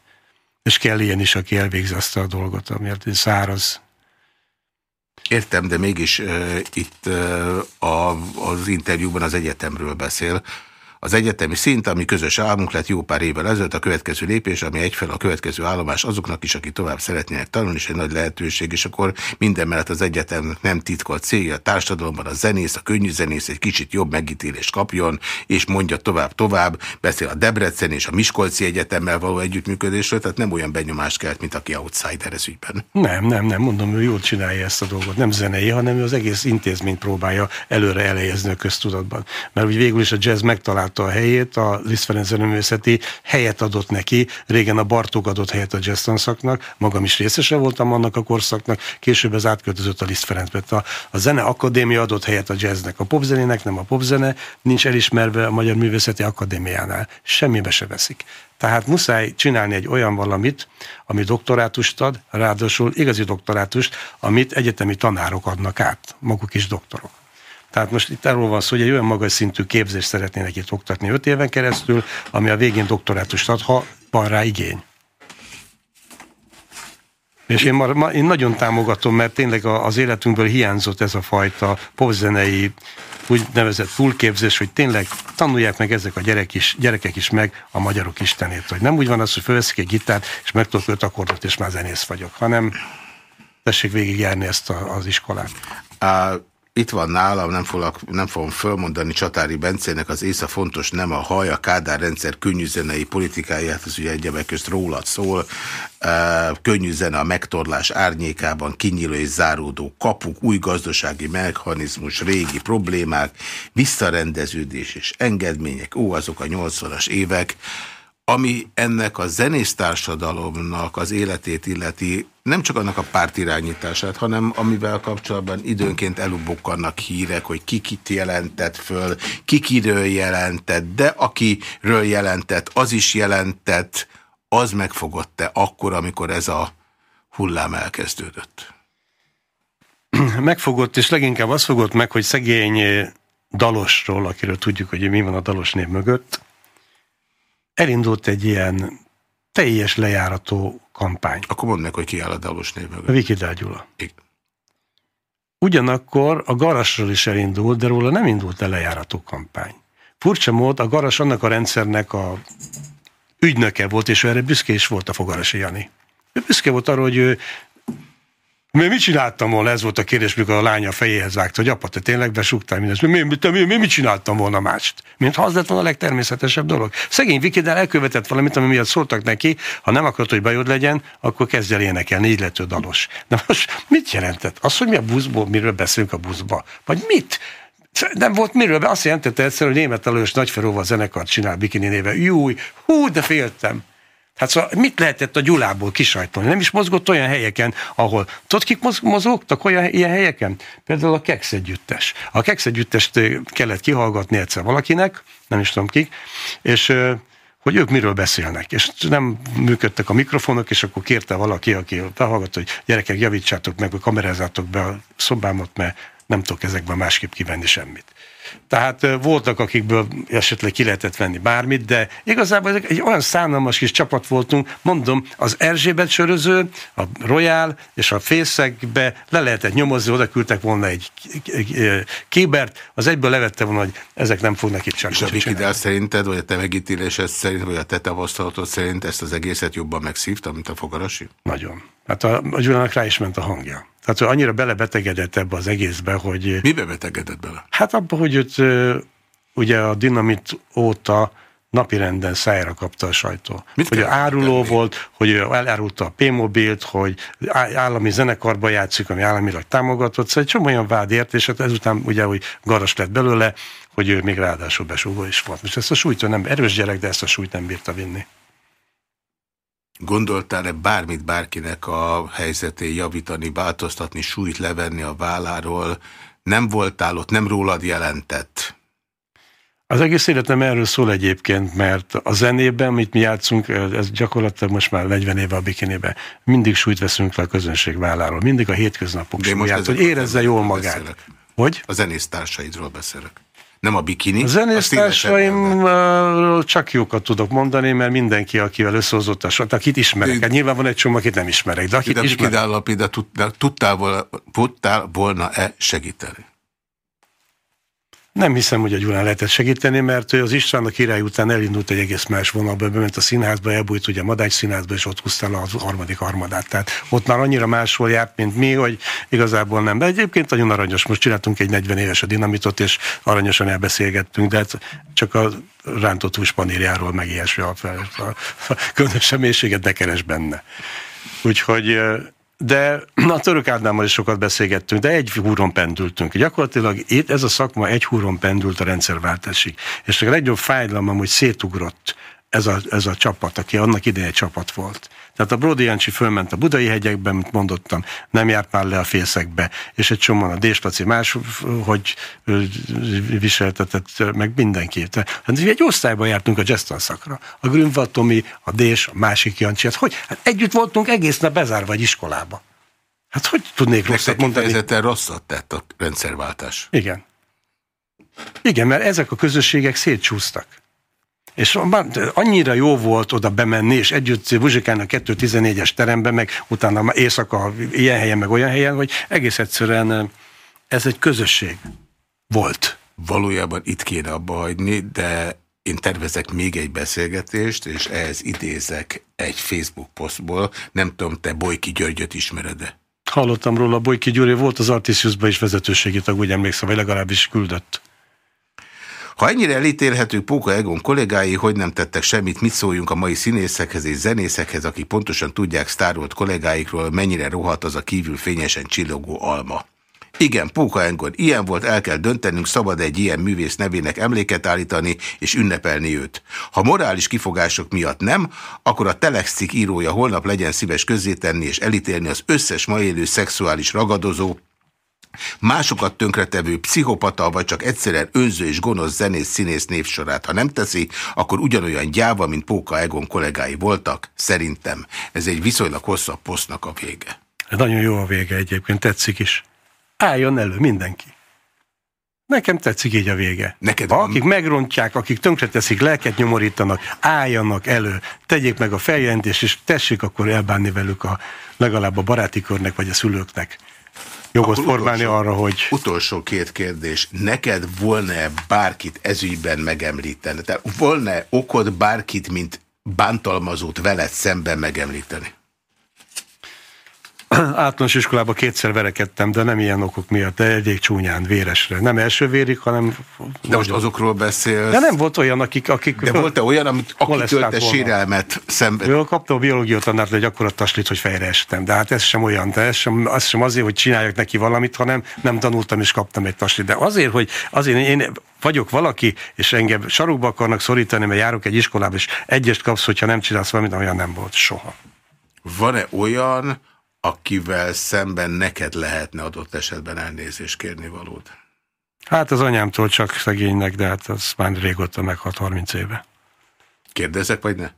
És kell ilyen is, aki elvégzi azt a dolgot, amiért száraz. Értem, de mégis uh, itt uh, a, az interjúban az egyetemről beszél, az egyetemi szint, ami közös álmunk lett jó pár évvel ezelőtt, a következő lépés, ami egyfelől a következő állomás azoknak is, akik tovább szeretnének tanulni, és egy nagy lehetőség, és akkor minden mellett az egyetem nem titkolt célja, a társadalomban a zenész, a könnyű zenész egy kicsit jobb megítélést kapjon, és mondja tovább-tovább, beszél a Debrecen és a Miskolci Egyetemmel való együttműködésről, tehát nem olyan benyomást kelt, mint aki outsider ez ügyben. Nem, nem, nem, mondom, ő jól csinálja ezt a dolgot. Nem zenei, hanem az egész intézményt próbálja előre elejezni a köztudatban. Mert úgy végül is a jazz megtalál megtalálta a helyét, a Liszt Ferenc zeneművészeti helyet adott neki, régen a Bartók adott helyet a jazz tanszaknak, magam is részese voltam annak a korszaknak, később ez átköltözött a Liszt Ferencbe. A, a Zene Akadémia adott helyet a jazznek, a popzenének, nem a popzene, nincs elismerve a Magyar Művészeti Akadémiánál, semmibe se veszik. Tehát muszáj csinálni egy olyan valamit, ami doktorátust ad, ráadásul igazi doktorátust, amit egyetemi tanárok adnak át, maguk is doktorok. Tehát most itt arról van szó, hogy egy olyan magas szintű képzést szeretnének itt oktatni öt éven keresztül, ami a végén doktorátust ad, ha van rá igény. És én, ma, én nagyon támogatom, mert tényleg az életünkből hiányzott ez a fajta popzenei úgynevezett túlképzés, hogy tényleg tanulják meg ezek a gyerek is, gyerekek is meg a magyarok istenét. Hogy nem úgy van az, hogy fölveszik egy gitárt, és megtudok öt akkordot, és már zenész vagyok, hanem tessék végigjárni ezt a, az iskolát. Uh, itt van nálam, nem, fogok, nem fogom fölmondani Csatári Bencének, az észa fontos nem a haj, a Kádár rendszer könnyűzenei politikáját, ez ugye egyebek közt rólad szól, könnyű zene a megtorlás árnyékában, kinyíló és záródó kapuk, új gazdasági mechanizmus, régi problémák, visszarendeződés és engedmények, ó, azok a 80-as évek, ami ennek a zenésztársadalomnak az életét illeti, nem csak annak a pártirányítását, hanem amivel kapcsolatban időnként elubukkannak hírek, hogy ki kit jelentett föl, ki kiről jelentett, de akiről jelentett, az is jelentett, az megfogott-e akkor, amikor ez a hullám elkezdődött? Megfogott, és leginkább az fogott meg, hogy szegény dalosról, akiről tudjuk, hogy mi van a dalos név mögött, elindult egy ilyen teljes lejárató kampány. Akkor mondd meg, hogy ki áll a dalos név mögött. Viki Gyula. Ugyanakkor a Garasról is elindult, de róla nem indult el lejárató kampány. Furcsa mód, a Garas annak a rendszernek a ügynöke volt, és ő erre büszke is volt a Fogarasi Jani. Ő büszke volt arra, hogy ő mi mit csináltam volna, ez volt a kérdés, mikor a lánya fejéhez vágta, hogy apa, te tényleg besugtál mindezt. Mi, mi, mi, mi, mit csináltam volna mást? Mint ha az lett volna a legtermészetesebb dolog. Szegény Vikidel elkövetett valamit, ami miatt szóltak neki, ha nem akarod, hogy bajod legyen, akkor kezdj el énekelni, így lett dalos. De most mit jelentett? Az, hogy mi a buszból, miről beszélünk a buszba? Vagy mit? Nem volt miről, azt jelentette egyszer, hogy német Alajos Nagyferóval zenekart csinál Bikini néve. Júj, hú, de féltem. Hát szóval mit lehetett a Gyulából kisajtolni? Nem is mozgott olyan helyeken, ahol... Tudod, kik mozogtak olyan ilyen helyeken? Például a Kex együttes. A Kex együttest kellett kihallgatni egyszer valakinek, nem is tudom kik, és hogy ők miről beszélnek, és nem működtek a mikrofonok, és akkor kérte valaki, aki felhallgatta, hogy gyerekek, javítsátok meg, hogy kamerázátok be a szobámot, mert nem tudok ezekben másképp kivenni semmit. Tehát voltak, akikből esetleg ki lehetett venni bármit, de igazából egy olyan szánalmas kis csapat voltunk, mondom, az Erzsébet söröző, a Royal és a Fészekbe le lehetett nyomozni, oda küldtek volna egy kibert, az egyből levette volna, hogy ezek nem fognak itt csak És a Vikidel szerinted, vagy a te megítélésed szerint, vagy a te tapasztalatod szerint ezt az egészet jobban megszívta, mint a fogarasi? Nagyon. Hát a, a Gyulának rá is ment a hangja. Tehát ő annyira belebetegedett ebbe az egészbe, hogy... Mibe betegedett bele? Hát abba, hogy őt ugye a dinamit óta napirenden szájára kapta a sajtó. Mit hogy áruló tenni? volt, hogy elárulta a P-mobilt, hogy állami zenekarba játszik, ami államilag támogatott, szóval egy csomó olyan vád ért, és hát ezután ugye, hogy garas lett belőle, hogy ő még ráadásul besúgó is volt. És ezt a súlyt nem, erős gyerek, de ezt a súlyt nem bírta vinni. Gondoltál-e bármit bárkinek a helyzetén javítani, változtatni, súlyt levenni a válláról? Nem voltál ott, nem rólad jelentett? Az egész életem erről szól egyébként, mert a zenében, amit mi játszunk, ez gyakorlatilag most már 40 éve a bikinében, mindig súlyt veszünk le a közönség válláról, mindig a hétköznapok súlyát, hogy érezze jól magát. Beszélek. Hogy? A zenésztársaidról beszélek nem a bikini. A zenésztársaimról csak jókat tudok mondani, mert mindenki, akivel összehozott a sort, akit ismerek. Hát nyilván van egy csomó, akit nem ismerek, de akit de ismerek. De tudtál volna-e segíteni? Nem hiszem, hogy a Gyulán lehetett segíteni, mert az István a király után elindult egy egész más vonalba, bement a színházba, elbújt ugye a Madács színházba, és ott húzta a harmadik harmadát. Tehát ott már annyira máshol járt, mint mi, hogy igazából nem. De egyébként nagyon aranyos. Most csináltunk egy 40 éves a dinamitot, és aranyosan elbeszélgettünk, de hát csak a rántott húspanírjáról meg ilyesmi a, a, a különös mélységet ne keres benne. Úgyhogy de a török Ádámmal is sokat beszélgettünk, de egy húron pendültünk. Gyakorlatilag ez a szakma egy húron pendült a rendszerváltásig. És a legnagyobb fájdalmam, hogy szétugrott ez a, ez a csapat, aki annak idején egy csapat volt. Tehát a Brody Jancsi fölment a Budai hegyekben, mint mondottam, nem járt már le a fészekbe, és egy csomóan a Déslaci más, hogy viseltetett meg mindenki. Tehát egy osztályban jártunk a jazztan szakra. A Grünwald Tomi, a Dés, a másik Jancsi. Hát hogy? Hát együtt voltunk egész nap bezárva egy iskolába. Hát hogy tudnék rosszat mondani? Nektek rosszat tett a rendszerváltás. Igen. Igen, mert ezek a közösségek szétcsúsztak. És annyira jó volt oda bemenni, és együtt muzsikálni a 214-es terembe, meg utána éjszaka ilyen helyen, meg olyan helyen, hogy egész egyszerűen ez egy közösség volt. Valójában itt kéne abba hagyni, de én tervezek még egy beszélgetést, és ehhez idézek egy Facebook posztból. Nem tudom, te Bojki Györgyöt ismered-e? Hallottam róla, Bojki Gyuri volt az Artisiusban is vezetőségi tag, úgy emlékszem, vagy legalábbis küldött. Ha ennyire elítélhetők Póka Egon kollégái, hogy nem tettek semmit, mit szóljunk a mai színészekhez és zenészekhez, akik pontosan tudják sztárolt kollégáikról, mennyire rohadt az a kívül fényesen csillogó alma. Igen, Póka Engon, ilyen volt, el kell döntenünk, szabad egy ilyen művész nevének emléket állítani és ünnepelni őt. Ha morális kifogások miatt nem, akkor a Telexcik írója holnap legyen szíves közzétenni és elítélni az összes ma élő szexuális ragadozó, másokat tönkretevő pszichopata, vagy csak egyszerűen önző és gonosz zenész színész névsorát. Ha nem teszi, akkor ugyanolyan gyáva, mint Póka Egon kollégái voltak. Szerintem ez egy viszonylag hosszabb posztnak a vége. Nagyon jó a vége egyébként, tetszik is. Álljon elő mindenki. Nekem tetszik így a vége. Neked van... Akik megrontják, akik tönkreteszik, lelket nyomorítanak, álljanak elő, tegyék meg a feljelentést, és tessék akkor elbánni velük a, legalább a baráti körnek, vagy a szülőknek jogot Akkor formálni utolsó, arra, hogy... Utolsó két kérdés. Neked volna-e bárkit ezügyben megemlíteni? Tehát volna-e okod bárkit, mint bántalmazót veled szemben megemlíteni? általános iskolába kétszer verekedtem, de nem ilyen okok miatt, de elég csúnyán, véresre. Nem első vérig, hanem... De most azokról beszél. De nem volt olyan, akik... akik de volt-e olyan, amit, aki tölte sérelmet szemben? Ő kapta a biológia tanárt, egy akkora taslit, hogy fejre estem. De hát ez sem olyan, de ez sem, az sem azért, hogy csináljak neki valamit, hanem nem tanultam és kaptam egy taslit. De azért, hogy azért én vagyok valaki, és engem sarokba akarnak szorítani, mert járok egy iskolába, és egyest kapsz, hogyha nem csinálsz valamit, olyan nem volt soha. Van-e olyan, akivel szemben neked lehetne adott esetben elnézést kérni valód? Hát az anyámtól csak szegénynek, de hát az már régóta meghalt 30 éve. Kérdezek, vagy ne?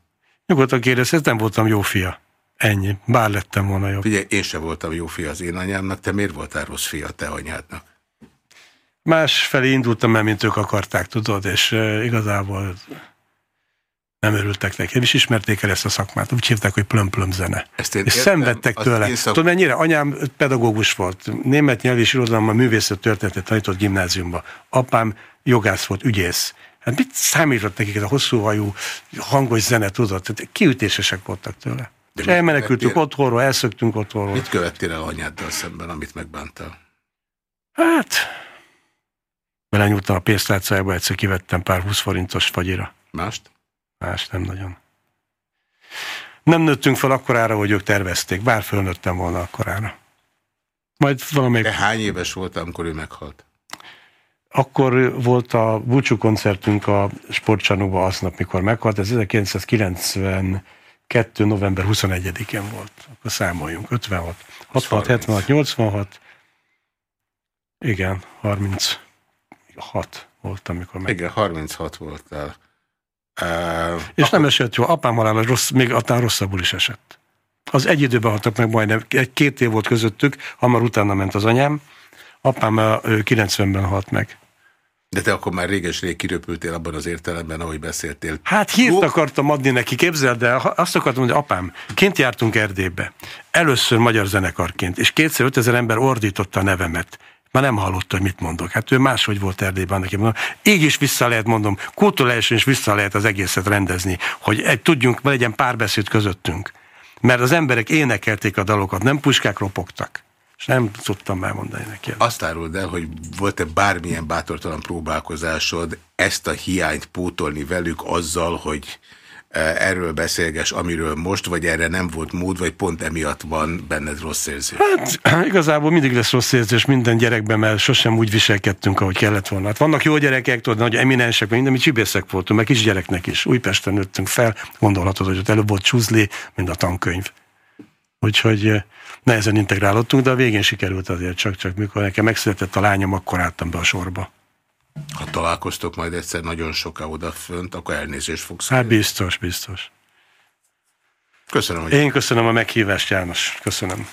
Nyugodtan kérdez, ez nem voltam jó fia. Ennyi. Bár lettem volna jó. Ugye én sem voltam jó fia az én anyámnak, te miért voltál rossz fia te anyádnak? Más felé indultam el, mint ők akarták, tudod, és uh, igazából nem örültek neki, is ismerték el ezt a szakmát, úgy hívták, hogy plöm-plöm zene. Ezt én és értem, szenvedtek tőle. Szak... Tudod, mennyire? Anyám pedagógus volt, német nyelv és irodalomban művészet történetet tanított gimnáziumba. Apám jogász volt, ügyész. Hát mit számított nekik ez a hosszú hajú, hangos zene, tudod? Tehát kiütésesek voltak tőle. De és elmenekültünk otthonról, elszöktünk otthonról. Mit követtél el anyáddal szemben, amit megbántál? Hát, belenyúltam a pénztárcájába, egyszer kivettem pár 20 forintos fagyira. Mást? Más nem nagyon. Nem nőttünk fel akkorára, hogy ők tervezték, bár fölnőttem volna akkorára. Majd valamelyik... De hány éves volt, amikor ő meghalt? Akkor volt a búcsú koncertünk a sportcsarnokban aznap, mikor meghalt, ez 1992. november 21-én volt. Akkor számoljunk, 56, 66, 76, 86, igen, 36 volt, amikor meghalt. Igen, 36 voltál. És akkor... nem esett jó. Apám halála rossz, még attán rosszabbul is esett. Az egy időben haltak meg majdnem, egy-két év volt közöttük, hamar utána ment az anyám. Apám 90-ben halt meg. De te akkor már réges-rég kiröpültél abban az értelemben, ahogy beszéltél. Hát hírt akartam adni neki, képzeld, de azt akartam mondani, apám, kint jártunk Erdélybe. Először magyar zenekarként, és kétszer ötezer ember ordította a nevemet. Már nem hallotta, hogy mit mondok. Hát ő máshogy volt Erdélyben, neki mondom. Így is vissza lehet, mondom, kulturálisan is vissza lehet az egészet rendezni, hogy egy, tudjunk, legyen párbeszéd közöttünk. Mert az emberek énekelték a dalokat, nem puskák ropogtak. És nem tudtam megmondani neki. Azt áruld el, hogy volt-e bármilyen bátortalan próbálkozásod ezt a hiányt pótolni velük azzal, hogy erről beszélges, amiről most, vagy erre nem volt mód, vagy pont emiatt van benned rossz érzés? Hát igazából mindig lesz rossz érzés minden gyerekben, mert sosem úgy viselkedtünk, ahogy kellett volna. Hát vannak jó gyerekek, tudod, nagy eminensek, minden, mi csibészek voltunk, meg kisgyereknek is. Újpesten nőttünk fel, gondolhatod, hogy ott előbb volt csúzli, mint a tankönyv. Úgyhogy eh, nehezen integrálottunk, de a végén sikerült azért csak-csak, mikor nekem megszületett a lányom, akkor álltam be a sorba. Ha találkoztok majd egyszer nagyon soká odafönt, akkor elnézést fogsz. Hát biztos, biztos. Köszönöm. Hogy Én köszönöm a meghívást, János. Köszönöm.